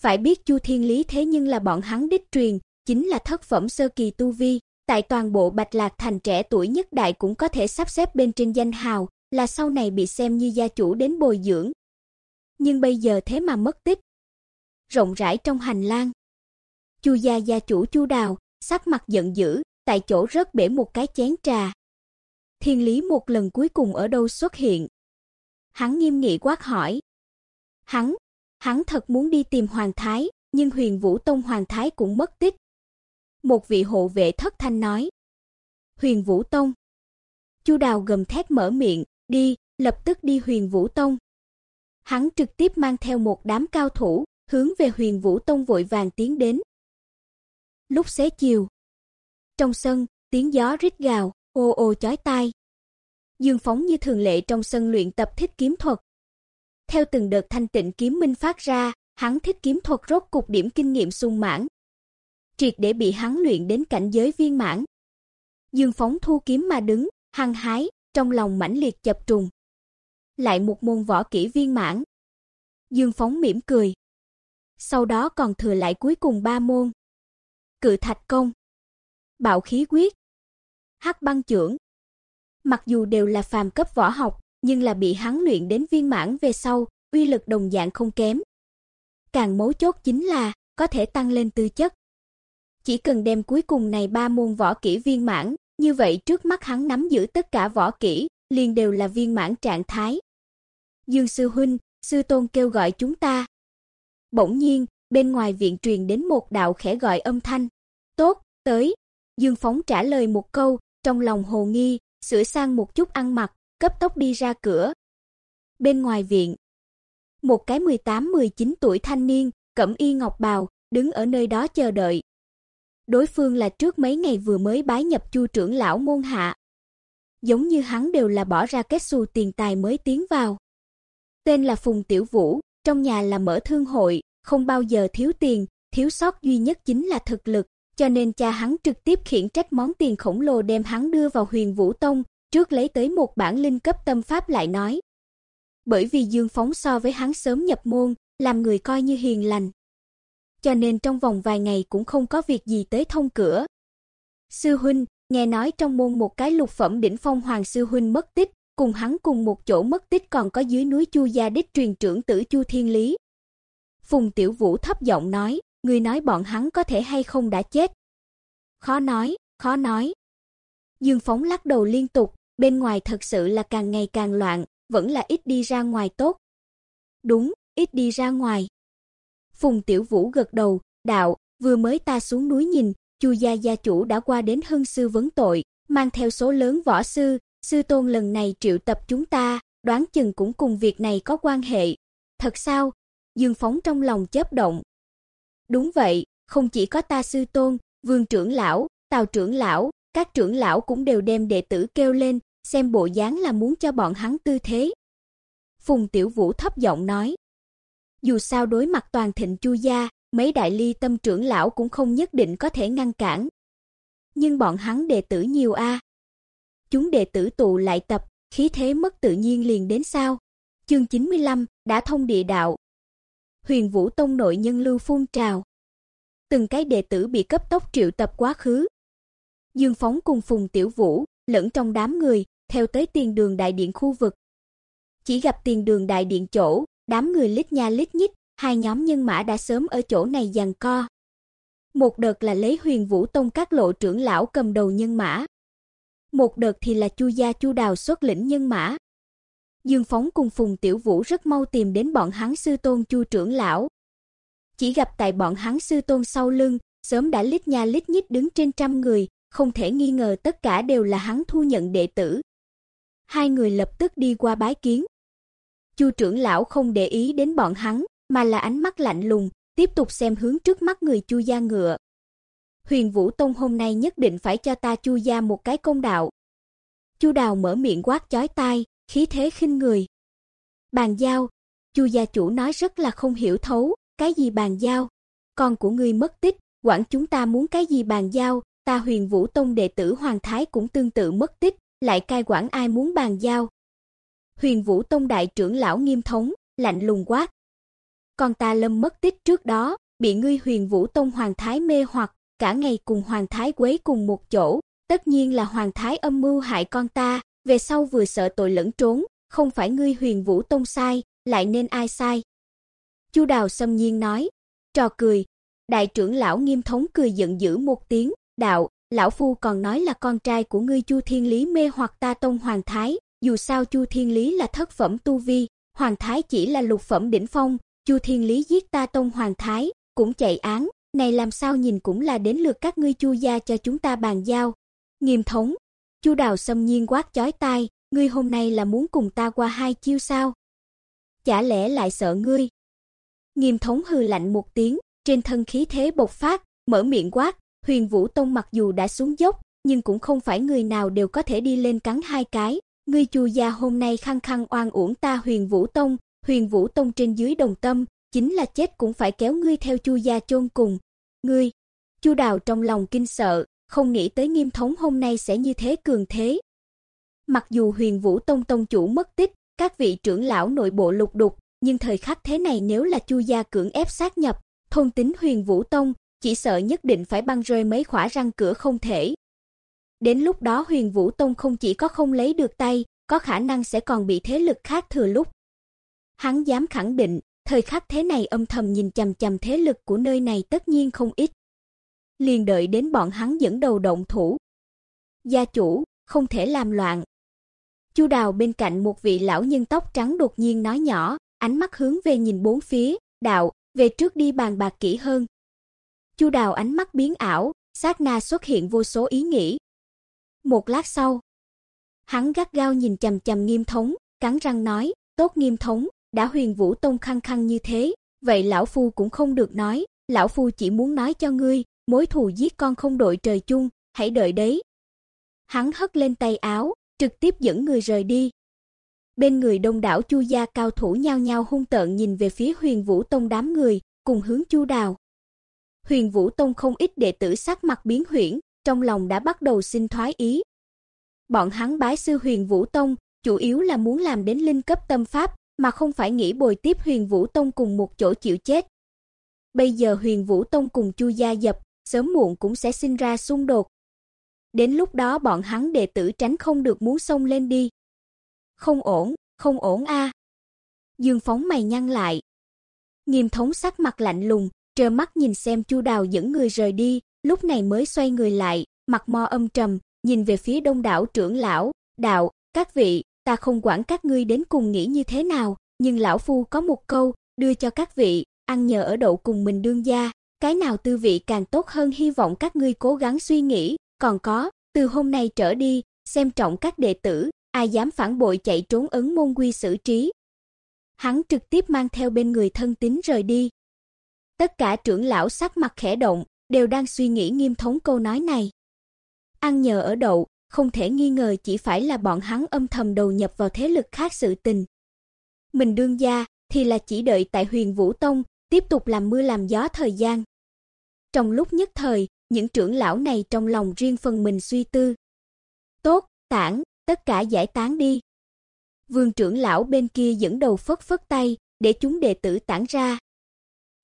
Phải biết Chu Thiên Lý thế nhưng là bọn hắn đích truyền, chính là thất phẩm sơ kỳ tu vi, tại toàn bộ Bạch Lạc thành trẻ tuổi nhất đại cũng có thể sắp xếp bên trên danh hào, là sau này bị xem như gia chủ đến bồi dưỡng. Nhưng bây giờ thế mà mất tích. Rộng rãi trong hành lang. Chu gia gia chủ Chu Đào, sắc mặt giận dữ, tại chỗ rớt bể một cái chén trà. Thiên Lý một lần cuối cùng ở đâu xuất hiện? Hắn nghiêm nghị quát hỏi. Hắn, hắn thật muốn đi tìm Hoàng Thái, nhưng Huyền Vũ Tông Hoàng Thái cũng mất tích. Một vị hộ vệ thất thanh nói. Huyền Vũ Tông. Chu Đào gầm thét mở miệng, đi, lập tức đi Huyền Vũ Tông. Hắn trực tiếp mang theo một đám cao thủ, hướng về Huyền Vũ Tông vội vàng tiến đến. Lúc xế chiều, trong sân, tiếng gió rít gào, ô ô chói tai. Dương Phóng như thường lệ trong sân luyện tập thích kiếm thuật. Theo từng đợt thanh tịnh kiếm minh phát ra, hắn thích kiếm thuật rốt cục điểm kinh nghiệm sung mãn. Triệt để bị hắn luyện đến cảnh giới viên mãn. Dương Phóng thu kiếm mà đứng, hăng hái, trong lòng mãnh liệt chập trùng. Lại một môn võ kỹ viên mãn. Dương Phóng mỉm cười. Sau đó còn thừa lại cuối cùng ba môn. Cự thạch công, bạo khí quyết, hắc băng trưởng. Mặc dù đều là phàm cấp võ học, nhưng là bị hắn luyện đến viên mãn về sau, uy lực đồng dạng không kém. Càng mấu chốt chính là có thể tăng lên tư chất. Chỉ cần đem cuối cùng này ba môn võ kỹ viên mãn, như vậy trước mắt hắn nắm giữ tất cả võ kỹ, liền đều là viên mãn trạng thái. Dương sư huynh, sư tôn kêu gọi chúng ta. Bỗng nhiên, bên ngoài viện truyền đến một đạo khẽ gọi âm thanh. "Tốt, tới." Dương Phóng trả lời một câu, trong lòng hồ nghi, sửa sang một chút ăn mặc, cấp tốc đi ra cửa. Bên ngoài viện, một cái 18-19 tuổi thanh niên, cẩm y ngọc bào, đứng ở nơi đó chờ đợi. Đối phương là trước mấy ngày vừa mới bái nhập Chu trưởng lão môn hạ. Giống như hắn đều là bỏ ra kết xu tiền tài mới tiến vào. Tên là Phùng Tiểu Vũ, trong nhà là mở thương hội, không bao giờ thiếu tiền, thiếu sót duy nhất chính là thực lực, cho nên cha hắn trực tiếp khiển trách món tiền khổng lồ đem hắn đưa vào Huyền Vũ Tông, trước lấy tới một bản linh cấp tâm pháp lại nói. Bởi vì Dương Phóng so với hắn sớm nhập môn, làm người coi như hiền lành. Cho nên trong vòng vài ngày cũng không có việc gì tới thông cửa. Sư huynh, nghe nói trong môn một cái lục phẩm đỉnh phong hoàng sư huynh mất tích, cùng hắn cùng một chỗ mất tích còn có dưới núi Chu gia đích truyền trưởng tử Chu Thiên Lý. Phùng Tiểu Vũ thấp giọng nói, người nói bọn hắn có thể hay không đã chết. Khó nói, khó nói. Dương Phóng lắc đầu liên tục, bên ngoài thật sự là càng ngày càng loạn, vẫn là ít đi ra ngoài tốt. Đúng, ít đi ra ngoài. Phùng Tiểu Vũ gật đầu, đạo, vừa mới ta xuống núi nhìn, Chu gia gia chủ đã qua đến hưng sư vấn tội, mang theo số lớn võ sư, sư tôn lần này triệu tập chúng ta, đoán chừng cũng cùng việc này có quan hệ. Thật sao? Dương Phóng trong lòng chớp động. Đúng vậy, không chỉ có ta sư tôn, Vương trưởng lão, Tào trưởng lão, các trưởng lão cũng đều đem đệ tử kêu lên, xem bộ dáng là muốn cho bọn hắn tư thế. Phùng Tiểu Vũ thấp giọng nói, dù sao đối mặt toàn thịnh Chu gia, mấy đại ly tâm trưởng lão cũng không nhất định có thể ngăn cản. Nhưng bọn hắn đệ tử nhiều a. Chúng đệ tử tụ lại tập, khí thế mất tự nhiên liền đến sao? Chương 95, đã thông địa đạo. Huyền Vũ Tông nội nhân lưu phun trào. Từng cái đệ tử bị cấp tốc triệu tập quá khứ. Dương Phóng cùng Phùng Tiểu Vũ, lẫn trong đám người, theo tới tiền đường đại điện khu vực. Chỉ gặp tiền đường đại điện chỗ, đám người lít nha lít nhít, hai nhóm nhân mã đã sớm ở chỗ này giằng co. Một đợt là lấy Huyền Vũ Tông các lộ trưởng lão cầm đầu nhân mã. Một đợt thì là Chu gia Chu Đào xuất lĩnh nhân mã. Dương Phóng cùng Phùng Tiểu Vũ rất mau tìm đến bọn hắn sư tôn Chu trưởng lão. Chỉ gặp tại bọn hắn sư tôn sau lưng, sớm đã lít nha lít nhít đứng trên trăm người, không thể nghi ngờ tất cả đều là hắn thu nhận đệ tử. Hai người lập tức đi qua bái kiến. Chu trưởng lão không để ý đến bọn hắn, mà là ánh mắt lạnh lùng, tiếp tục xem hướng trước mắt người Chu gia ngựa. Huyền Vũ Tông hôm nay nhất định phải cho ta Chu gia một cái công đạo. Chu Đào mở miệng quát chói tai, khí thế khinh người. Bàn giao, Chu gia chủ nói rất là không hiểu thấu, cái gì bàn giao? Con của ngươi mất tích, quản chúng ta muốn cái gì bàn giao? Ta Huyền Vũ Tông đệ tử Hoàng Thái cũng tương tự mất tích, lại cai quản ai muốn bàn giao? Huyền Vũ Tông đại trưởng lão Nghiêm Thống, lạnh lùng quát. Con ta Lâm mất tích trước đó, bị ngươi Huyền Vũ Tông Hoàng Thái mê hoặc, cả ngày cùng Hoàng Thái quấy cùng một chỗ, tất nhiên là Hoàng Thái âm mưu hại con ta, về sau vừa sợ tội lẫn trốn, không phải ngươi Huyền Vũ Tông sai, lại nên ai sai? Chu Đào xâm nhiên nói, trò cười. Đại trưởng lão Nghiêm Thống cười giận dữ một tiếng, "Đạo, lão phu còn nói là con trai của ngươi Chu Thiên Lý mê hoặc ta Tông Hoàng Thái, dù sao Chu Thiên Lý là thất phẩm tu vi, Hoàng Thái chỉ là lục phẩm đỉnh phong, Chu Thiên Lý giết ta Tông Hoàng Thái, cũng chạy án, này làm sao nhìn cũng là đến lượt các ngươi Chu gia cho chúng ta bàn giao." Nghiêm Thống, Chu Đào xâm nhiên quát chói tai, "Ngươi hôm nay là muốn cùng ta qua hai chiêu sao? Chả lẽ lại sợ ngươi?" Nghiêm Thống hừ lạnh một tiếng, trên thân khí thế bộc phát, mở miệng quát, Huyền Vũ Tông mặc dù đã xuống dốc, nhưng cũng không phải người nào đều có thể đi lên cắn hai cái, ngươi Chu gia hôm nay khăng khăng oan uổng ta Huyền Vũ Tông, Huyền Vũ Tông trên dưới đồng tâm, chính là chết cũng phải kéo ngươi theo Chu gia chôn cùng. Ngươi, Chu Đào trong lòng kinh sợ, không nghĩ tới Nghiêm Thống hôm nay sẽ như thế cường thế. Mặc dù Huyền Vũ Tông tông chủ mất tích, các vị trưởng lão nội bộ lục đục, nhưng thời khắc thế này nếu là Chu gia cưỡng ép sát nhập, thôn tính Huyền Vũ Tông, chỉ sợ nhất định phải băng rơi mấy khỏa răng cửa không thể. Đến lúc đó Huyền Vũ Tông không chỉ có không lấy được tay, có khả năng sẽ còn bị thế lực khác thừa lúc. Hắn dám khẳng định, thời khắc thế này âm thầm nhìn chằm chằm thế lực của nơi này tất nhiên không ít. Liền đợi đến bọn hắn dẫn đầu động thủ. Gia chủ, không thể làm loạn. Chu Đào bên cạnh một vị lão nhân tóc trắng đột nhiên nói nhỏ, ánh mắt hướng về nhìn bốn phía, "Đạo, về trước đi bàn bạc kỹ hơn." Chu Đào ánh mắt biến ảo, sát na xuất hiện vô số ý nghĩ. Một lát sau, Hắn gắt gao nhìn chằm chằm Nghiêm Thống, cắn răng nói, "Tốt Nghiêm Thống, đã Huyền Vũ Tông khăng khăng như thế, vậy lão phu cũng không được nói, lão phu chỉ muốn nói cho ngươi, mối thù giết con không đội trời chung, hãy đợi đấy." Hắn hất lên tay áo, trực tiếp dẫn người rời đi. Bên người đông đảo Chu gia cao thủ nhao nhao hung tợn nhìn về phía Huyền Vũ Tông đám người, cùng hướng Chu Đào. Huyền Vũ Tông không ít đệ tử sắc mặt biến huyễn, trong lòng đã bắt đầu sinh thoái ý. Bọn hắn bái sư Huyền Vũ Tông, chủ yếu là muốn làm đến linh cấp tâm pháp, mà không phải nghĩ bồi tiếp Huyền Vũ Tông cùng một chỗ chịu chết. Bây giờ Huyền Vũ Tông cùng Chu gia dập, sớm muộn cũng sẽ sinh ra xung đột. Đến lúc đó bọn hắn đệ tử tránh không được muốn xông lên đi. Không ổn, không ổn a. Dương Phóng mày nhăn lại. Nghiêm Thống sắc mặt lạnh lùng, trơ mắt nhìn xem Chu Đào dẫn người rời đi, lúc này mới xoay người lại, mặt mo âm trầm, nhìn về phía Đông đảo trưởng lão, "Đạo, các vị, ta không quản các ngươi đến cùng nghĩ như thế nào, nhưng lão phu có một câu, đưa cho các vị, ăn nhờ ở đậu cùng mình đương gia, cái nào tư vị càng tốt hơn hy vọng các ngươi cố gắng suy nghĩ, còn có, từ hôm nay trở đi, xem trọng các đệ tử, ai dám phản bội chạy trốn ấn môn quy xử trí." Hắn trực tiếp mang theo bên người thân tín rời đi. Tất cả trưởng lão sắc mặt khẽ động, đều đang suy nghĩ nghiêm thống câu nói này. Ăn nhờ ở đậu, không thể nghi ngờ chỉ phải là bọn hắn âm thầm đầu nhập vào thế lực khác sự tình. Mình đương gia thì là chỉ đợi tại Huyền Vũ Tông, tiếp tục làm mưa làm gió thời gian. Trong lúc nhất thời, những trưởng lão này trong lòng riêng phần mình suy tư. Tốt, tản, tất cả giải tán đi. Vương trưởng lão bên kia dẫn đầu phất phất tay, để chúng đệ tử tản ra.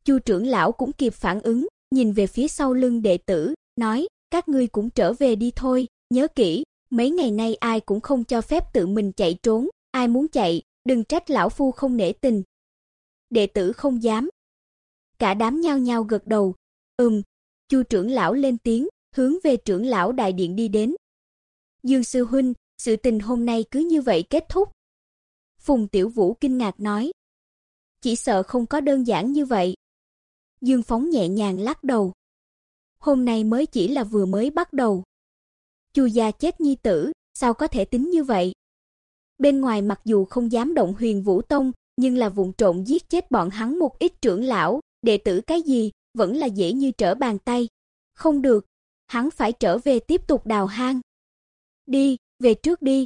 Chu trưởng lão cũng kịp phản ứng, nhìn về phía sau lưng đệ tử, nói: "Các ngươi cũng trở về đi thôi, nhớ kỹ, mấy ngày nay ai cũng không cho phép tự mình chạy trốn, ai muốn chạy, đừng trách lão phu không nể tình." Đệ tử không dám. Cả đám nhao nhao gật đầu. "Ừm." Chu trưởng lão lên tiếng, hướng về trưởng lão đại điện đi đến. "Dương sư huynh, sự tình hôm nay cứ như vậy kết thúc." Phùng Tiểu Vũ kinh ngạc nói. "Chỉ sợ không có đơn giản như vậy." Dương Phóng nhẹ nhàng lắc đầu. Hôm nay mới chỉ là vừa mới bắt đầu. Chu gia chết nhi tử, sao có thể tính như vậy? Bên ngoài mặc dù không dám động Huyền Vũ Tông, nhưng là vụng trộn giết chết bọn hắn một ít trưởng lão, đệ tử cái gì, vẫn là dễ như trở bàn tay. Không được, hắn phải trở về tiếp tục đào hang. Đi, về trước đi.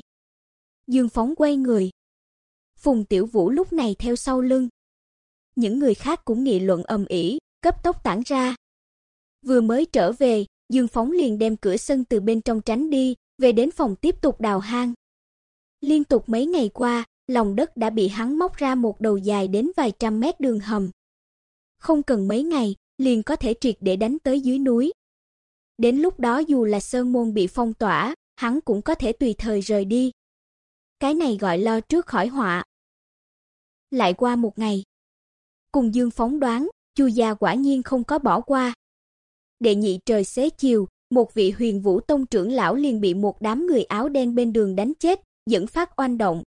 Dương Phóng quay người. Phùng Tiểu Vũ lúc này theo sau lưng. Những người khác cũng nghị luận ầm ĩ, cấp tốc tản ra. Vừa mới trở về, Dương Phóng liền đem cửa sân từ bên trong tránh đi, về đến phòng tiếp tục đào hang. Liên tục mấy ngày qua, lòng đất đã bị hắn móc ra một đầu dài đến vài trăm mét đường hầm. Không cần mấy ngày, liền có thể triệt để đánh tới dưới núi. Đến lúc đó dù là sơn môn bị phong tỏa, hắn cũng có thể tùy thời rời đi. Cái này gọi lo trước khỏi họa. Lại qua một ngày. Cùng Dương phóng đoán, Chu gia quả nhiên không có bỏ qua. Đệ nhị trời xế chiều, một vị Huyền Vũ tông trưởng lão liền bị một đám người áo đen bên đường đánh chết, dẫn phát oanh động.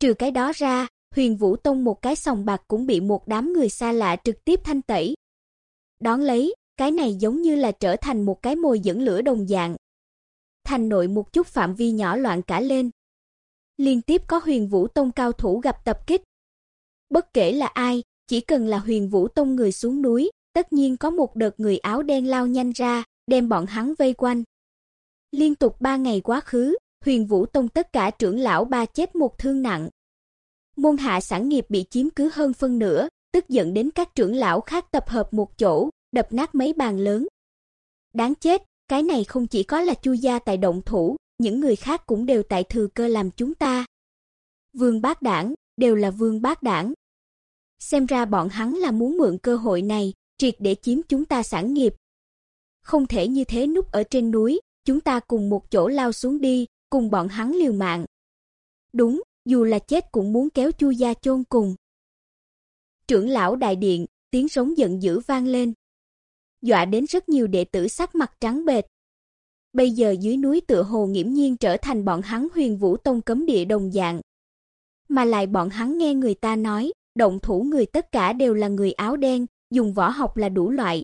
Trừ cái đó ra, Huyền Vũ tông một cái sòng bạc cũng bị một đám người xa lạ trực tiếp thanh tẩy. Đón lấy, cái này giống như là trở thành một cái mồi dẫn lửa đồng dạng. Thành nội một chút phạm vi nhỏ loạn cả lên. Liên tiếp có Huyền Vũ tông cao thủ gặp tập kích. Bất kể là ai, chỉ cần là Huyền Vũ Tông người xuống núi, tất nhiên có một đợt người áo đen lao nhanh ra, đem bọn hắn vây quanh. Liên tục ba ngày quá khứ, Huyền Vũ Tông tất cả trưởng lão ba chết một thương nặng. Môn hạ sản nghiệp bị chiếm cứ hơn phân nửa, tức giận đến các trưởng lão khác tập hợp một chỗ, đập nát mấy bàn lớn. Đáng chết, cái này không chỉ có là Chu gia tại động thủ, những người khác cũng đều tại thừa cơ làm chúng ta. Vương Bác Đảng, đều là Vương Bác Đảng, xem ra bọn hắn là muốn mượn cơ hội này, triệt để chiếm chúng ta sản nghiệp. Không thể như thế núp ở trên núi, chúng ta cùng một chỗ lao xuống đi, cùng bọn hắn liều mạng. Đúng, dù là chết cũng muốn kéo Chu gia chôn cùng. Trưởng lão đại điện, tiếng sống giận dữ vang lên. Dọa đến rất nhiều đệ tử sắc mặt trắng bệch. Bây giờ dưới núi tựa hồ nghiễm nhiên trở thành bọn hắn Huyền Vũ Tông cấm địa đồng dạng. Mà lại bọn hắn nghe người ta nói, động thủ người tất cả đều là người áo đen, dùng võ học là đủ loại.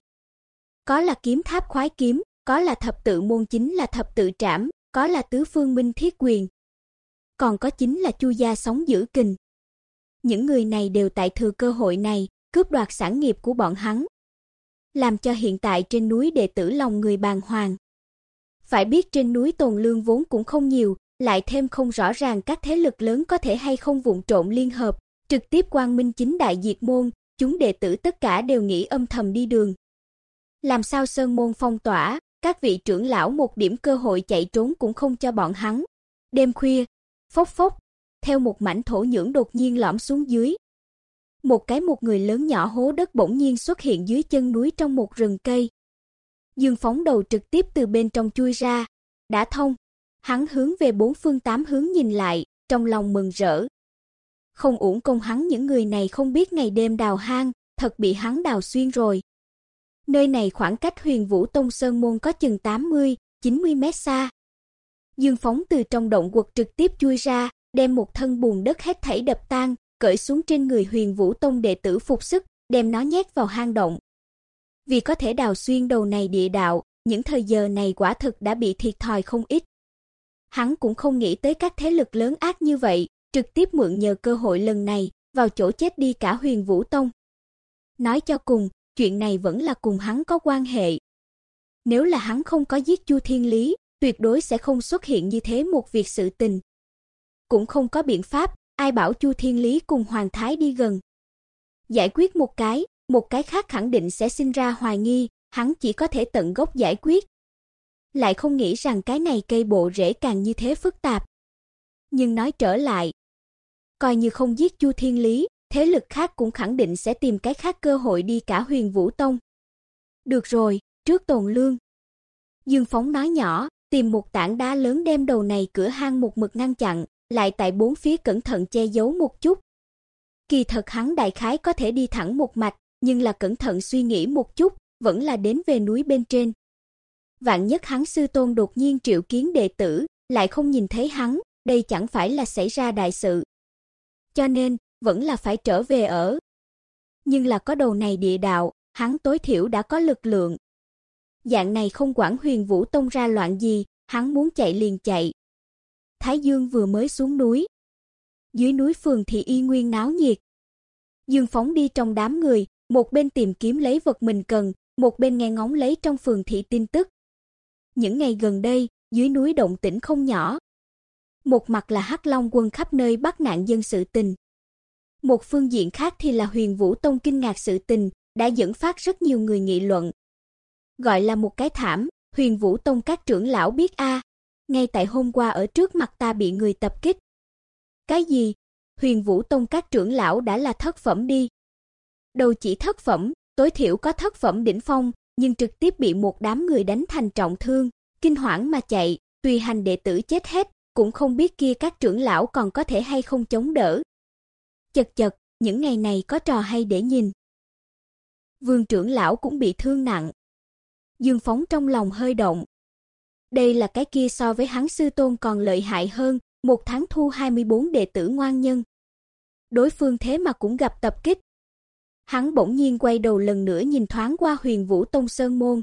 Có là kiếm tháp khoái kiếm, có là thập tự môn chính là thập tự trảm, có là tứ phương minh thiết quyền. còn có chính là Chu gia sóng giữ kình. Những người này đều tại thừa cơ hội này, cướp đoạt sản nghiệp của bọn hắn. Làm cho hiện tại trên núi đệ tử lòng người bàng hoàng. Phải biết trên núi Tồn Lương vốn cũng không nhiều, lại thêm không rõ ràng các thế lực lớn có thể hay không vụng trộn liên hợp, trực tiếp quang minh chính đại diệt môn, chúng đệ tử tất cả đều nghĩ âm thầm đi đường. Làm sao sơn môn phong tỏa, các vị trưởng lão một điểm cơ hội chạy trốn cũng không cho bọn hắn. Đêm khuya, phốc phốc, theo một mảnh thổ nhưỡng đột nhiên lõm xuống dưới. Một cái một người lớn nhỏ hố đất bỗng nhiên xuất hiện dưới chân núi trong một rừng cây. Dương phóng đầu trực tiếp từ bên trong chui ra, đã thông. Hắn hướng về bốn phương tám hướng nhìn lại, trong lòng mừng rỡ. Không uổng công hắn những người này không biết ngày đêm đào hang, thật bị hắn đào xuyên rồi. Nơi này khoảng cách Huyền Vũ Tông Sơn môn có chừng 80, 90 mét xa. Dương phóng từ trong động quật trực tiếp chui ra, đem một thân bùn đất hết thảy đập tan, cởi xuống trên người Huyền Vũ Tông đệ tử phục sức, đem nó nhét vào hang động. Vì có thể đào xuyên đầu này địa đạo, những thời giờ này quả thực đã bị thiệt thòi không ít. Hắn cũng không nghĩ tới các thế lực lớn ác như vậy, trực tiếp mượn nhờ cơ hội lần này, vào chỗ chết đi cả Huyền Vũ Tông. Nói cho cùng, chuyện này vẫn là cùng hắn có quan hệ. Nếu là hắn không có giết Chu Thiên Lý, tuyệt đối sẽ không xuất hiện như thế một việc sự tình. Cũng không có biện pháp, ai bảo Chu Thiên Lý cùng Hoàng Thái đi gần. Giải quyết một cái, một cái khác khẳng định sẽ sinh ra hoài nghi, hắn chỉ có thể tận gốc giải quyết. Lại không nghĩ rằng cái này cây bộ rễ càng như thế phức tạp. Nhưng nói trở lại, coi như không giết Chu Thiên Lý, thế lực khác cũng khẳng định sẽ tìm cái khác cơ hội đi cả Huyền Vũ Tông. Được rồi, trước Tồn Lương. Dương Phóng nói nhỏ, tìm một tảng đá lớn đem đầu này cửa hang một mực ngăn chặn, lại tại bốn phía cẩn thận che giấu một chút. Kỳ thật hắn đại khái có thể đi thẳng một mạch, nhưng là cẩn thận suy nghĩ một chút, vẫn là đến về núi bên trên. Vạn nhất hắn sư tôn đột nhiên triệu kiến đệ tử, lại không nhìn thấy hắn, đây chẳng phải là xảy ra đại sự. Cho nên, vẫn là phải trở về ở. Nhưng là có đầu này địa đạo, hắn tối thiểu đã có lực lượng. Dạng này không quản Huyền Vũ Tông ra loạn gì, hắn muốn chạy liền chạy. Thái Dương vừa mới xuống núi. Dưới núi phường thì y nguyên náo nhiệt. Dương phóng đi trong đám người, một bên tìm kiếm lấy vật mình cần, một bên nghe ngóng lấy trong phường thị tin tức. Những ngày gần đây, dưới núi động tĩnh không nhỏ. Một mặt là Hắc Long quân khắp nơi bắt nạn dân sự tình. Một phương diện khác thì là Huyền Vũ Tông kinh ngạc sự tình, đã dẫn phát rất nhiều người nghị luận. Gọi là một cái thảm, Huyền Vũ Tông các trưởng lão biết a, ngay tại hôm qua ở trước mặt ta bị người tập kích. Cái gì? Huyền Vũ Tông các trưởng lão đã là thất phẩm đi. Đầu chỉ thất phẩm, tối thiểu có thất phẩm đỉnh phong, nhưng trực tiếp bị một đám người đánh thành trọng thương, kinh hoảng mà chạy, tùy hành đệ tử chết hết, cũng không biết kia các trưởng lão còn có thể hay không chống đỡ. Chật chật, những ngày này có trò hay để nhìn. Vương trưởng lão cũng bị thương nặng. Dương Phóng trong lòng hơi động. Đây là cái kia so với hắn sư tôn còn lợi hại hơn, một tháng thu 24 đệ tử ngoan nhân. Đối phương thế mà cũng gặp tập kích. Hắn bỗng nhiên quay đầu lần nữa nhìn thoáng qua Huyền Vũ Tông Sơn môn.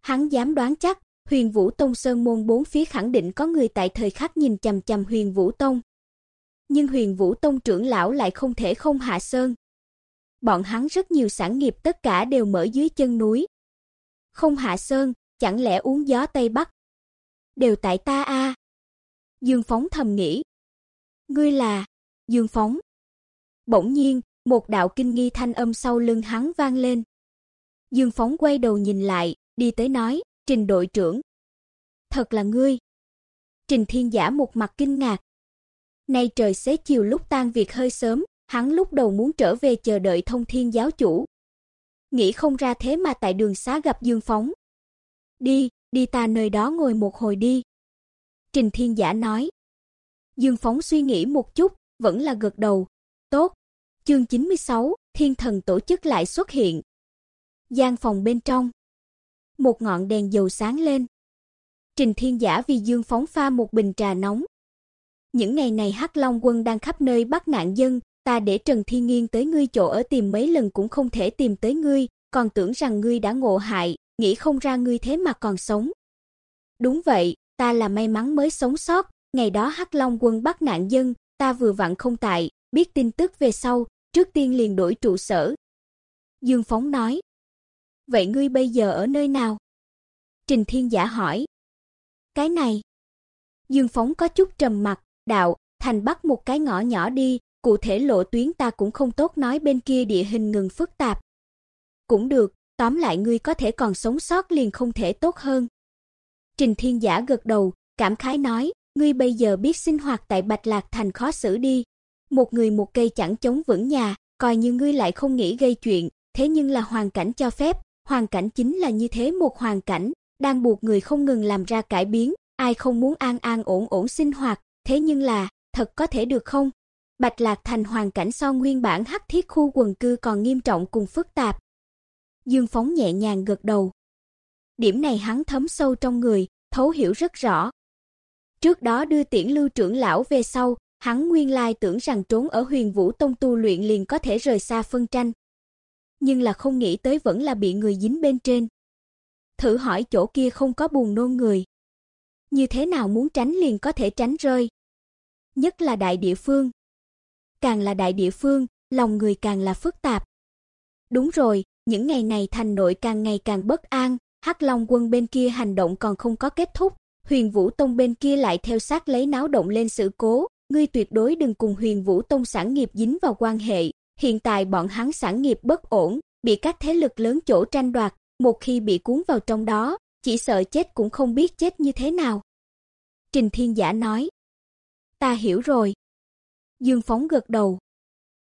Hắn dám đoán chắc, Huyền Vũ Tông Sơn môn bốn phía khẳng định có người tại thời khắc nhìn chằm chằm Huyền Vũ Tông nhưng Huyền Vũ Tông trưởng lão lại không thể không hạ sơn. Bọn hắn rất nhiều sản nghiệp tất cả đều mở dưới chân núi. Không hạ sơn, chẳng lẽ uống gió Tây Bắc? Đều tại ta a. Dương Phóng thầm nghĩ. Ngươi là Dương Phóng. Bỗng nhiên, một đạo kinh nghi thanh âm sau lưng hắn vang lên. Dương Phóng quay đầu nhìn lại, đi tới nói, "Trình đội trưởng." "Thật là ngươi?" Trình Thiên Giả một mặt kinh ngạc, Nay trời xế chiều lúc tan việc hơi sớm, hắn lúc đầu muốn trở về chờ đợi Thông Thiên giáo chủ. Nghĩ không ra thế mà tại đường xá gặp Dương Phóng. "Đi, đi ta nơi đó ngồi một hồi đi." Trình Thiên Giả nói. Dương Phóng suy nghĩ một chút, vẫn là gật đầu. "Tốt." Chương 96, Thiên thần tổ chức lại xuất hiện. Gian phòng bên trong, một ngọn đèn dầu sáng lên. Trình Thiên Giả vì Dương Phóng pha một bình trà nóng, những ngày này Hắc Long quân đang khắp nơi bắt nạn dân, ta để Trần Thiên Nghiên tới ngươi chỗ ở tìm mấy lần cũng không thể tìm tới ngươi, còn tưởng rằng ngươi đã ngộ hại, nghĩ không ra ngươi thế mà còn sống. Đúng vậy, ta là may mắn mới sống sót, ngày đó Hắc Long quân bắt nạn dân, ta vừa vặn không tại, biết tin tức về sau, trước tiên liền đổi trụ sở. Dương Phóng nói. Vậy ngươi bây giờ ở nơi nào? Trình Thiên Giả hỏi. Cái này. Dương Phóng có chút trầm mặt, đạo, thành bắt một cái ngõ nhỏ đi, cụ thể lộ tuyến ta cũng không tốt nói bên kia địa hình ngừng phức tạp. Cũng được, tóm lại ngươi có thể còn sống sót liền không thể tốt hơn. Trình Thiên Giả gật đầu, cảm khái nói, ngươi bây giờ biết sinh hoạt tại Bạch Lạc thành khó xử đi. Một người một cây chẳng chống vững nhà, coi như ngươi lại không nghĩ gây chuyện, thế nhưng là hoàn cảnh cho phép, hoàn cảnh chính là như thế một hoàn cảnh, đang buộc người không ngừng làm ra cải biến, ai không muốn an an ổn ổn sinh hoạt, thế nhưng là, thật có thể được không? Bạch Lạc thành hoàn cảnh so nguyên bản hắc thiết khu quần cư còn nghiêm trọng cùng phức tạp. Dương Phóng nhẹ nhàng gật đầu. Điểm này hắn thấm sâu trong người, thấu hiểu rất rõ. Trước đó đưa tiễn lưu trưởng lão về sau, hắn nguyên lai tưởng rằng trốn ở huyền vũ tông tu luyện liền có thể rời xa phân tranh. Nhưng là không nghĩ tới vẫn là bị người dính bên trên. Thử hỏi chỗ kia không có buồn nôn người. Như thế nào muốn tránh liền có thể tránh rơi. Nhất là đại địa phương. Càng là đại địa phương, lòng người càng là phức tạp. Đúng rồi, những ngày này thành nội càng ngày càng bất an, Hắc Long quân bên kia hành động còn không có kết thúc, Huyền Vũ Tông bên kia lại theo sát lấy náo động lên sự cố, ngươi tuyệt đối đừng cùng Huyền Vũ Tông sản nghiệp dính vào quan hệ, hiện tại bọn hắn sản nghiệp bất ổn, bị các thế lực lớn chỗ tranh đoạt, một khi bị cuốn vào trong đó, chỉ sợ chết cũng không biết chết như thế nào. Trình Thiên Giả nói, ta hiểu rồi. Dương Phóng gật đầu.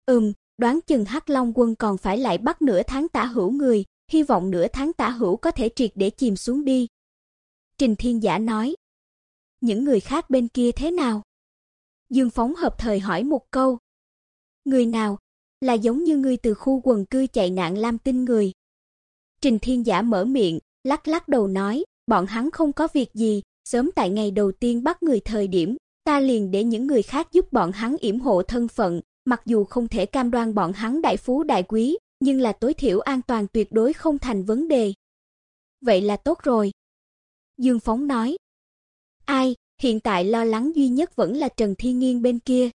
Ừm, đoán chừng Hắc Long quân còn phải lại bắt nửa tháng tả hữu người, hy vọng nửa tháng tả hữu có thể triệt để chìm xuống đi. Trình Thiên Giả nói. Những người khác bên kia thế nào? Dương Phóng hợp thời hỏi một câu. Người nào? Là giống như người từ khu quần cư chạy nạn Lam Tinh người. Trình Thiên Giả mở miệng, lắc lắc đầu nói, bọn hắn không có việc gì, sớm tại ngày đầu tiên bắt người thời điểm, ta liền để những người khác giúp bọn hắn yểm hộ thân phận, mặc dù không thể cam đoan bọn hắn đại phú đại quý, nhưng là tối thiểu an toàn tuyệt đối không thành vấn đề. Vậy là tốt rồi. Dương Phóng nói. Ai, hiện tại lo lắng duy nhất vẫn là Trần Thiên Nghiên bên kia.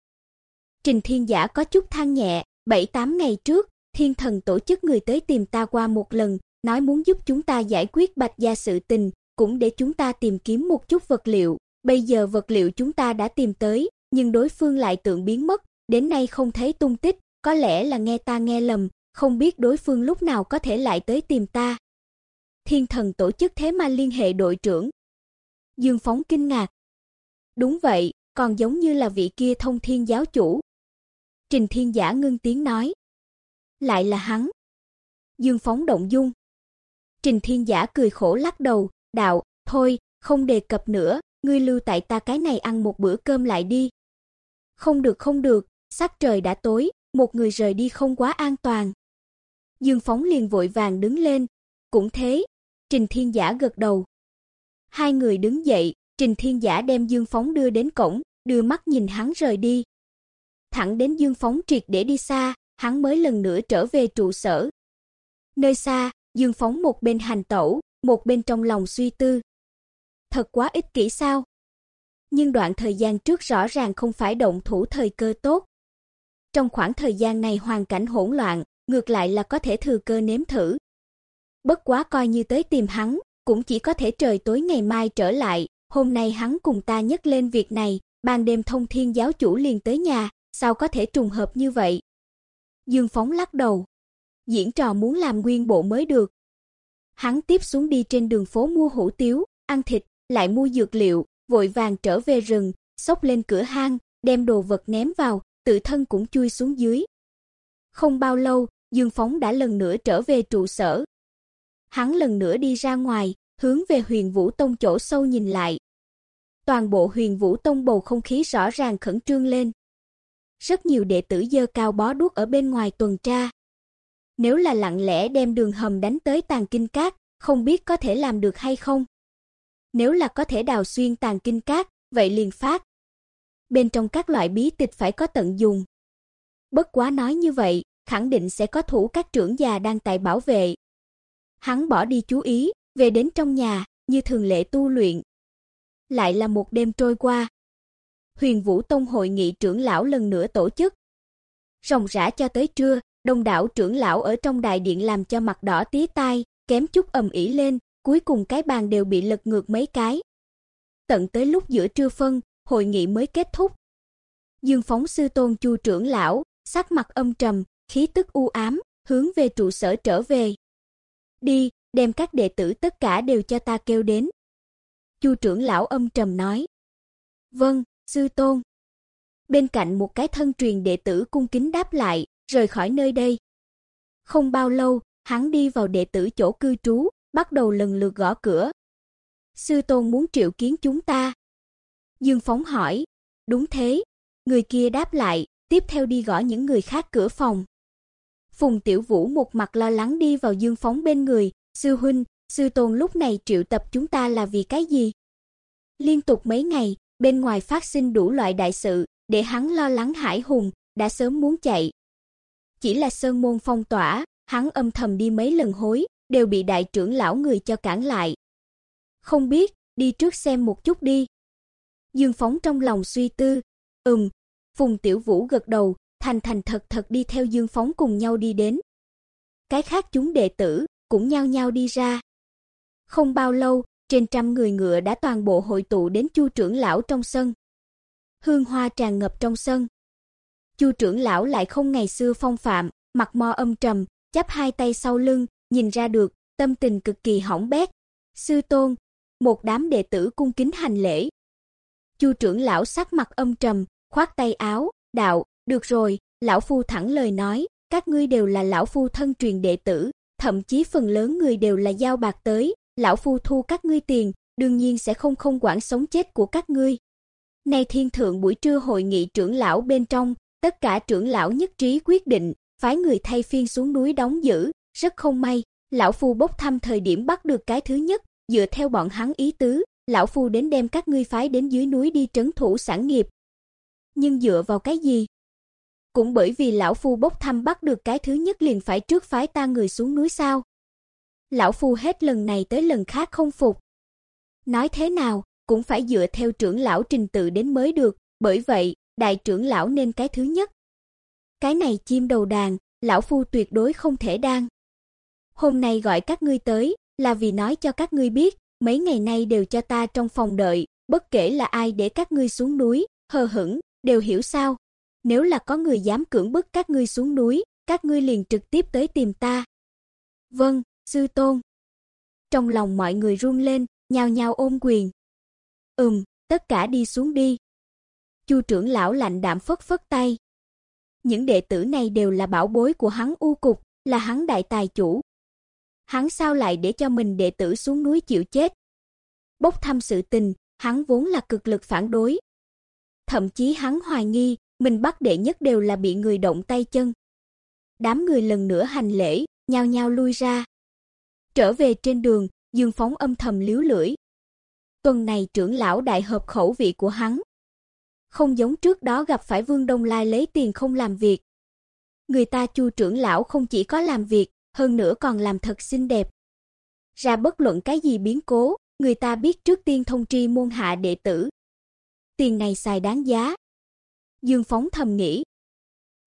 Trình Thiên Giả có chút than nhẹ, 7-8 ngày trước, Thiên Thần tổ chức người tới tìm ta qua một lần, nói muốn giúp chúng ta giải quyết Bạch gia sự tình, cũng để chúng ta tìm kiếm một chút vật liệu. Bây giờ vật liệu chúng ta đã tìm tới, nhưng đối phương lại tượng biến mất, đến nay không thấy tung tích, có lẽ là nghe ta nghe lầm, không biết đối phương lúc nào có thể lại tới tìm ta. Thiên thần tổ chức thế mà liên hệ đội trưởng. Dương Phóng kinh ngạc. Đúng vậy, còn giống như là vị kia thông thiên giáo chủ. Trình Thiên Giả ngưng tiếng nói. Lại là hắn. Dương Phóng động dung. Trình Thiên Giả cười khổ lắc đầu, đạo, thôi, không đề cập nữa, ngươi lưu tại ta cái này ăn một bữa cơm lại đi. Không được không được, sắc trời đã tối, một người rời đi không quá an toàn. Dương Phóng liền vội vàng đứng lên. Cũng thế, Trình Thiên Giả gật đầu. Hai người đứng dậy, Trình Thiên Giả đem Dương Phóng đưa đến cổng, đưa mắt nhìn hắn rời đi. Thẳng đến Dương Phóng triệt để đi xa, hắn mới lần nữa trở về trụ sở. Nơi xa, Dương Phóng một bên hành tẩu, một bên trong lòng suy tư. Thật quá ích kỷ sao? Nhưng đoạn thời gian trước rõ ràng không phải động thủ thời cơ tốt. Trong khoảng thời gian này hoàn cảnh hỗn loạn, ngược lại là có thể thừa cơ nếm thử. Bất quá coi như tới tìm hắn, cũng chỉ có thể trời tối ngày mai trở lại, hôm nay hắn cùng ta nhắc lên việc này, ban đêm thông thiên giáo chủ liền tới nhà, sao có thể trùng hợp như vậy? Dương Phóng lắc đầu. Diễn trò muốn làm nguyên bộ mới được. Hắn tiếp xuống đi trên đường phố mua hủ tiếu, ăn thịt, lại mua dược liệu, vội vàng trở về rừng, xốc lên cửa hang, đem đồ vật ném vào, tự thân cũng chui xuống dưới. Không bao lâu, Dương Phóng đã lần nữa trở về trụ sở. Hắn lần nữa đi ra ngoài, hướng về Huyền Vũ Tông chỗ sâu nhìn lại. Toàn bộ Huyền Vũ Tông bầu không khí rõ ràng khẩn trương lên. Rất nhiều đệ tử dơ cao bó đuốc ở bên ngoài tuần tra. Nếu là lặng lẽ đem đường hầm đánh tới Tàng Kinh Cát, không biết có thể làm được hay không. Nếu là có thể đào xuyên Tàng Kinh Cát, vậy liền phát. Bên trong các loại bí tịch phải có tận dùng. Bất quá nói như vậy, khẳng định sẽ có thủ các trưởng già đang tại bảo vệ. Hắn bỏ đi chú ý, về đến trong nhà, như thường lệ tu luyện. Lại là một đêm trôi qua. Huyền Vũ Tông hội nghị trưởng lão lần nữa tổ chức. Ròng rã cho tới trưa, đông đảo trưởng lão ở trong đại điện làm cho mặt đỏ tía tai, kém chút ầm ĩ lên, cuối cùng cái bàn đều bị lật ngược mấy cái. Tận tới lúc giữa trưa phân, hội nghị mới kết thúc. Dương Phóng sư tôn Chu trưởng lão, sắc mặt âm trầm, khí tức u ám, hướng về trụ sở trở về. "Đi, đem các đệ tử tất cả đều cho ta kêu đến." Chu trưởng lão âm trầm nói. "Vâng, sư tôn." Bên cạnh một cái thân truyền đệ tử cung kính đáp lại, rời khỏi nơi đây. Không bao lâu, hắn đi vào đệ tử chỗ cư trú, bắt đầu lần lượt gõ cửa. "Sư tôn muốn triệu kiến chúng ta." Dương Phóng hỏi. "Đúng thế." Người kia đáp lại, tiếp theo đi gõ những người khác cửa phòng. Phùng Tiểu Vũ một mặt lo lắng đi vào Dương Phóng bên người, "Sư huynh, sư tôn lúc này triệu tập chúng ta là vì cái gì?" Liên tục mấy ngày, bên ngoài phát sinh đủ loại đại sự, để hắn lo lắng hải hùng, đã sớm muốn chạy. Chỉ là sơn môn phong tỏa, hắn âm thầm đi mấy lần hối, đều bị đại trưởng lão người cho cản lại. Không biết, đi trước xem một chút đi. Dương Phóng trong lòng suy tư, ừm, Phùng Tiểu Vũ gật đầu, thành thành thật thật đi theo Dương Phóng cùng nhau đi đến. Cái khác chúng đệ tử cũng nhao nhao đi ra. Không bao lâu, trên trăm người ngựa đã toàn bộ hội tụ đến Chu trưởng lão trong sân. Hương hoa tràn ngập trong sân. Chu trưởng lão lại không ngày xưa phong phạm, mặt mo âm trầm, chắp hai tay sau lưng, nhìn ra được, tâm tình cực kỳ hỏng bét. Sư tôn, một đám đệ tử cung kính hành lễ. Chu trưởng lão sắc mặt âm trầm, khoát tay áo, đạo, được rồi, lão phu thẳng lời nói, các ngươi đều là lão phu thân truyền đệ tử, thậm chí phần lớn người đều là giao bạc tới, lão phu thu các ngươi tiền, đương nhiên sẽ không không quản sống chết của các ngươi. Nay thiên thượng buổi trưa hội nghị trưởng lão bên trong, tất cả trưởng lão nhất trí quyết định, phái người thay phiên xuống núi đóng giữ, rất không may, lão phu bốc thăm thời điểm bắt được cái thứ nhất, dựa theo bọn hắn ý tứ, lão phu đến đem các ngươi phái đến dưới núi đi trấn thủ sản nghiệp. Nhưng dựa vào cái gì? Cũng bởi vì lão phu bốc thăm bắt được cái thứ nhất liền phải trước phái ta người xuống núi sao? Lão phu hết lần này tới lần khác không phục. Nói thế nào, cũng phải dựa theo trưởng lão trình tự đến mới được, bởi vậy, đại trưởng lão nên cái thứ nhất. Cái này chim đầu đàn, lão phu tuyệt đối không thể đan. Hôm nay gọi các ngươi tới, là vì nói cho các ngươi biết, mấy ngày nay đều cho ta trong phòng đợi, bất kể là ai để các ngươi xuống núi, hờ hững, đều hiểu sao? Nếu là có người dám cưỡng bức các ngươi xuống núi, các ngươi liền trực tiếp tới tìm ta. Vâng, sư tôn. Trong lòng mọi người run lên, nhao nhao ôm quyền. Ừm, tất cả đi xuống đi. Chu trưởng lão lạnh đạm phất phất tay. Những đệ tử này đều là bảo bối của hắn U cục, là hắn đại tài chủ. Hắn sao lại để cho mình đệ tử xuống núi chịu chết? Bốc thăm sự tình, hắn vốn là cực lực phản đối. Thậm chí hắn hoài nghi, mình bắt đệ nhất đều là bị người động tay chân. Đám người lần nữa hành lễ, nhao nhao lui ra. Trở về trên đường, Dương Phóng âm thầm liếu lưỡi. Tuần này trưởng lão đại hợp khẩu vị của hắn. Không giống trước đó gặp phải Vương Đông Lai lấy tiền không làm việc. Người ta Chu trưởng lão không chỉ có làm việc, hơn nữa còn làm thật xinh đẹp. Ra bất luận cái gì biến cố, người ta biết trước tiên thông tri môn hạ đệ tử. Tiền này xài đáng giá. Dương Phóng thầm nghĩ.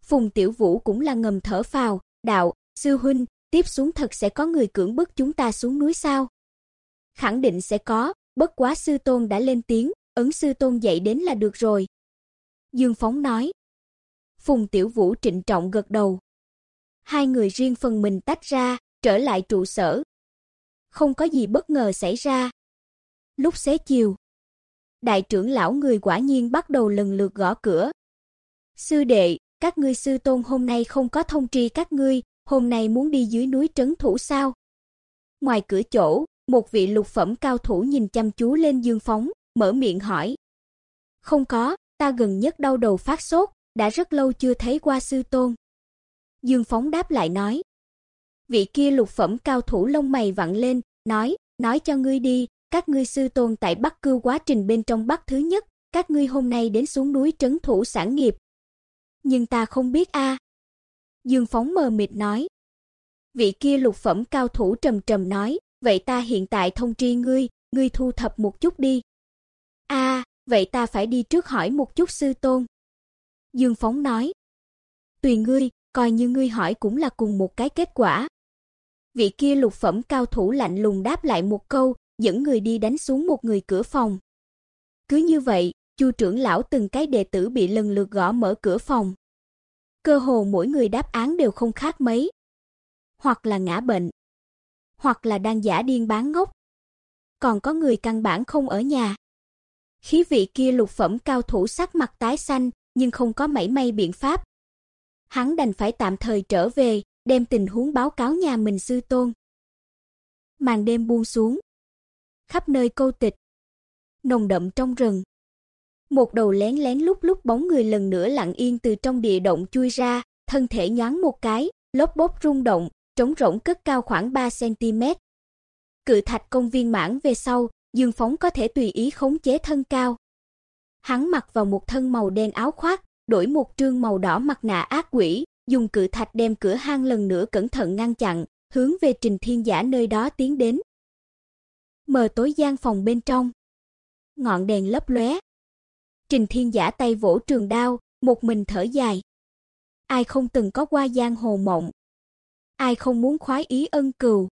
Phùng Tiểu Vũ cũng là ngầm thở phào, đạo, sư huynh, tiếp xuống thật sẽ có người cưỡng bức chúng ta xuống núi sao? Khẳng định sẽ có, bất quá sư tôn đã lên tiếng, ấn sư tôn dạy đến là được rồi. Dương Phóng nói. Phùng Tiểu Vũ trịnh trọng gật đầu. Hai người riêng phần mình tách ra, trở lại trụ sở. Không có gì bất ngờ xảy ra. Lúc xế chiều, đại trưởng lão người quả nhiên bắt đầu lần lượt gõ cửa. Sư đệ, các ngươi sư tôn hôm nay không có thông tri các ngươi, hôm nay muốn đi dưới núi trấn thủ sao? Ngoài cửa chỗ, một vị lục phẩm cao thủ nhìn chăm chú lên Dương Phóng, mở miệng hỏi. Không có, ta gần nhất đau đầu phát sốt, đã rất lâu chưa thấy qua sư tôn. Dương Phóng đáp lại nói. Vị kia lục phẩm cao thủ lông mày vặn lên, nói, nói cho ngươi đi, các ngươi sư tôn tại Bắc Cưu quá trình bên trong Bắc thứ nhất, các ngươi hôm nay đến xuống núi trấn thủ sản nghiệp. Nhưng ta không biết a." Dương Phóng mờ mịt nói. Vị kia lục phẩm cao thủ trầm trầm nói, "Vậy ta hiện tại thông tri ngươi, ngươi thu thập một chút đi." "A, vậy ta phải đi trước hỏi một chút sư tôn. Dương Phóng nói, tùy ngươi, coi như ngươi hỏi cũng là cùng một cái kết quả. Vị kia lục phẩm cao thủ lạnh lùng đáp lại một câu, dẫn người đi đánh xuống một người cửa phòng. Cứ như vậy, Chu trưởng lão từng cái đệ tử bị lần lượt gõ mở cửa phòng. Cơ hồ mỗi người đáp án đều không khác mấy. Hoặc là ngã bệnh, hoặc là đang giả điên bán ngốc. Còn có người căn bản không ở nhà. Khí vị kia lục phẩm cao thủ sắc mặt tái xanh, nhưng không có mảy may biện pháp. Hắn đành phải tạm thời trở về, đem tình huống báo cáo nhà mình sư tôn. Màn đêm buông xuống, khắp nơi câu tịch, nồng đậm trong rừng. Một đầu lén lén lúc lúc bóng người lần nữa lặng yên từ trong địa động chui ra, thân thể nhoáng một cái, lốp bốp rung động, trống rỗng cất cao khoảng 3 cm. Cự thạch công viên mãn về sau, Dương Phóng có thể tùy ý khống chế thân cao. Hắn mặc vào một thân màu đen áo khoác, đổi một trương màu đỏ mặt nạ ác quỷ, dùng cự thạch đem cửa hang lần nữa cẩn thận ngăn chặn, hướng về Trình Thiên Giả nơi đó tiến đến. Mờ tối gian phòng bên trong, ngọn đèn lấp lóe. Trình Thiên Giả tay vỗ trường đao, một mình thở dài. Ai không từng có qua giang hồ mộng, ai không muốn khoái ý ân cừu.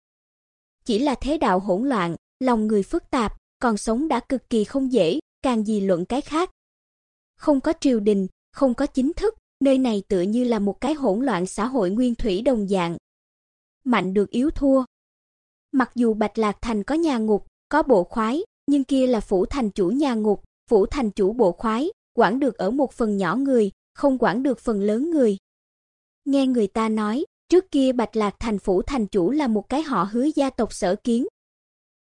Chỉ là thế đạo hỗn loạn, lòng người phức tạp, còn sống đã cực kỳ không dễ, càng gì luận cái khác. Không có triều đình, không có chính thức, nơi này tựa như là một cái hỗn loạn xã hội nguyên thủy đồng dạng. Mạnh được yếu thua. Mặc dù Bạch Lạc Thành có nhà ngục, có bộ khoái, nhưng kia là phủ thành chủ nhà ngục, phủ thành chủ bộ khoái, quản được ở một phần nhỏ người, không quản được phần lớn người. Nghe người ta nói, trước kia Bạch Lạc thành phủ thành chủ là một cái họ Hứa gia tộc sở kiến.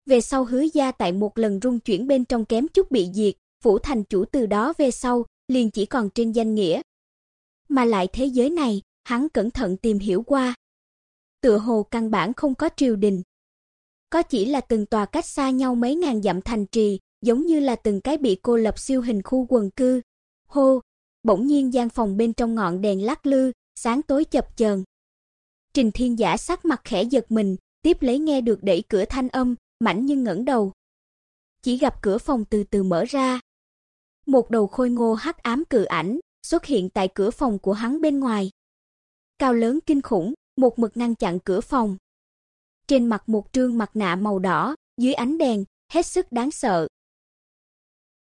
Về sau Hứa gia tại một lần rung chuyển bên trong kém chút bị diệt, phủ thành chủ từ đó về sau liền chỉ còn trên danh nghĩa. Mà lại thế giới này, hắn cẩn thận tìm hiểu qua. Tựa hồ căn bản không có triều đình. Có chỉ là từng tòa cách xa nhau mấy ngàn dặm thành trì, giống như là từng cái bị cô lập siêu hình khu quần cư. Hô, bỗng nhiên gian phòng bên trong ngọn đèn lắc lư, sáng tối chập chờn. Trình Thiên Giả sắc mặt khẽ giật mình, tiếp lấy nghe được đẩy cửa thanh âm, mảnh nhưng ngẩng đầu. Chỉ gặp cửa phòng từ từ mở ra. Một đầu khôi ngô hắc ám cự ảnh xuất hiện tại cửa phòng của hắn bên ngoài. Cao lớn kinh khủng, một mực ngăn chặn cửa phòng. Trên mặt một trương mặt nạ màu đỏ, dưới ánh đèn, hết sức đáng sợ.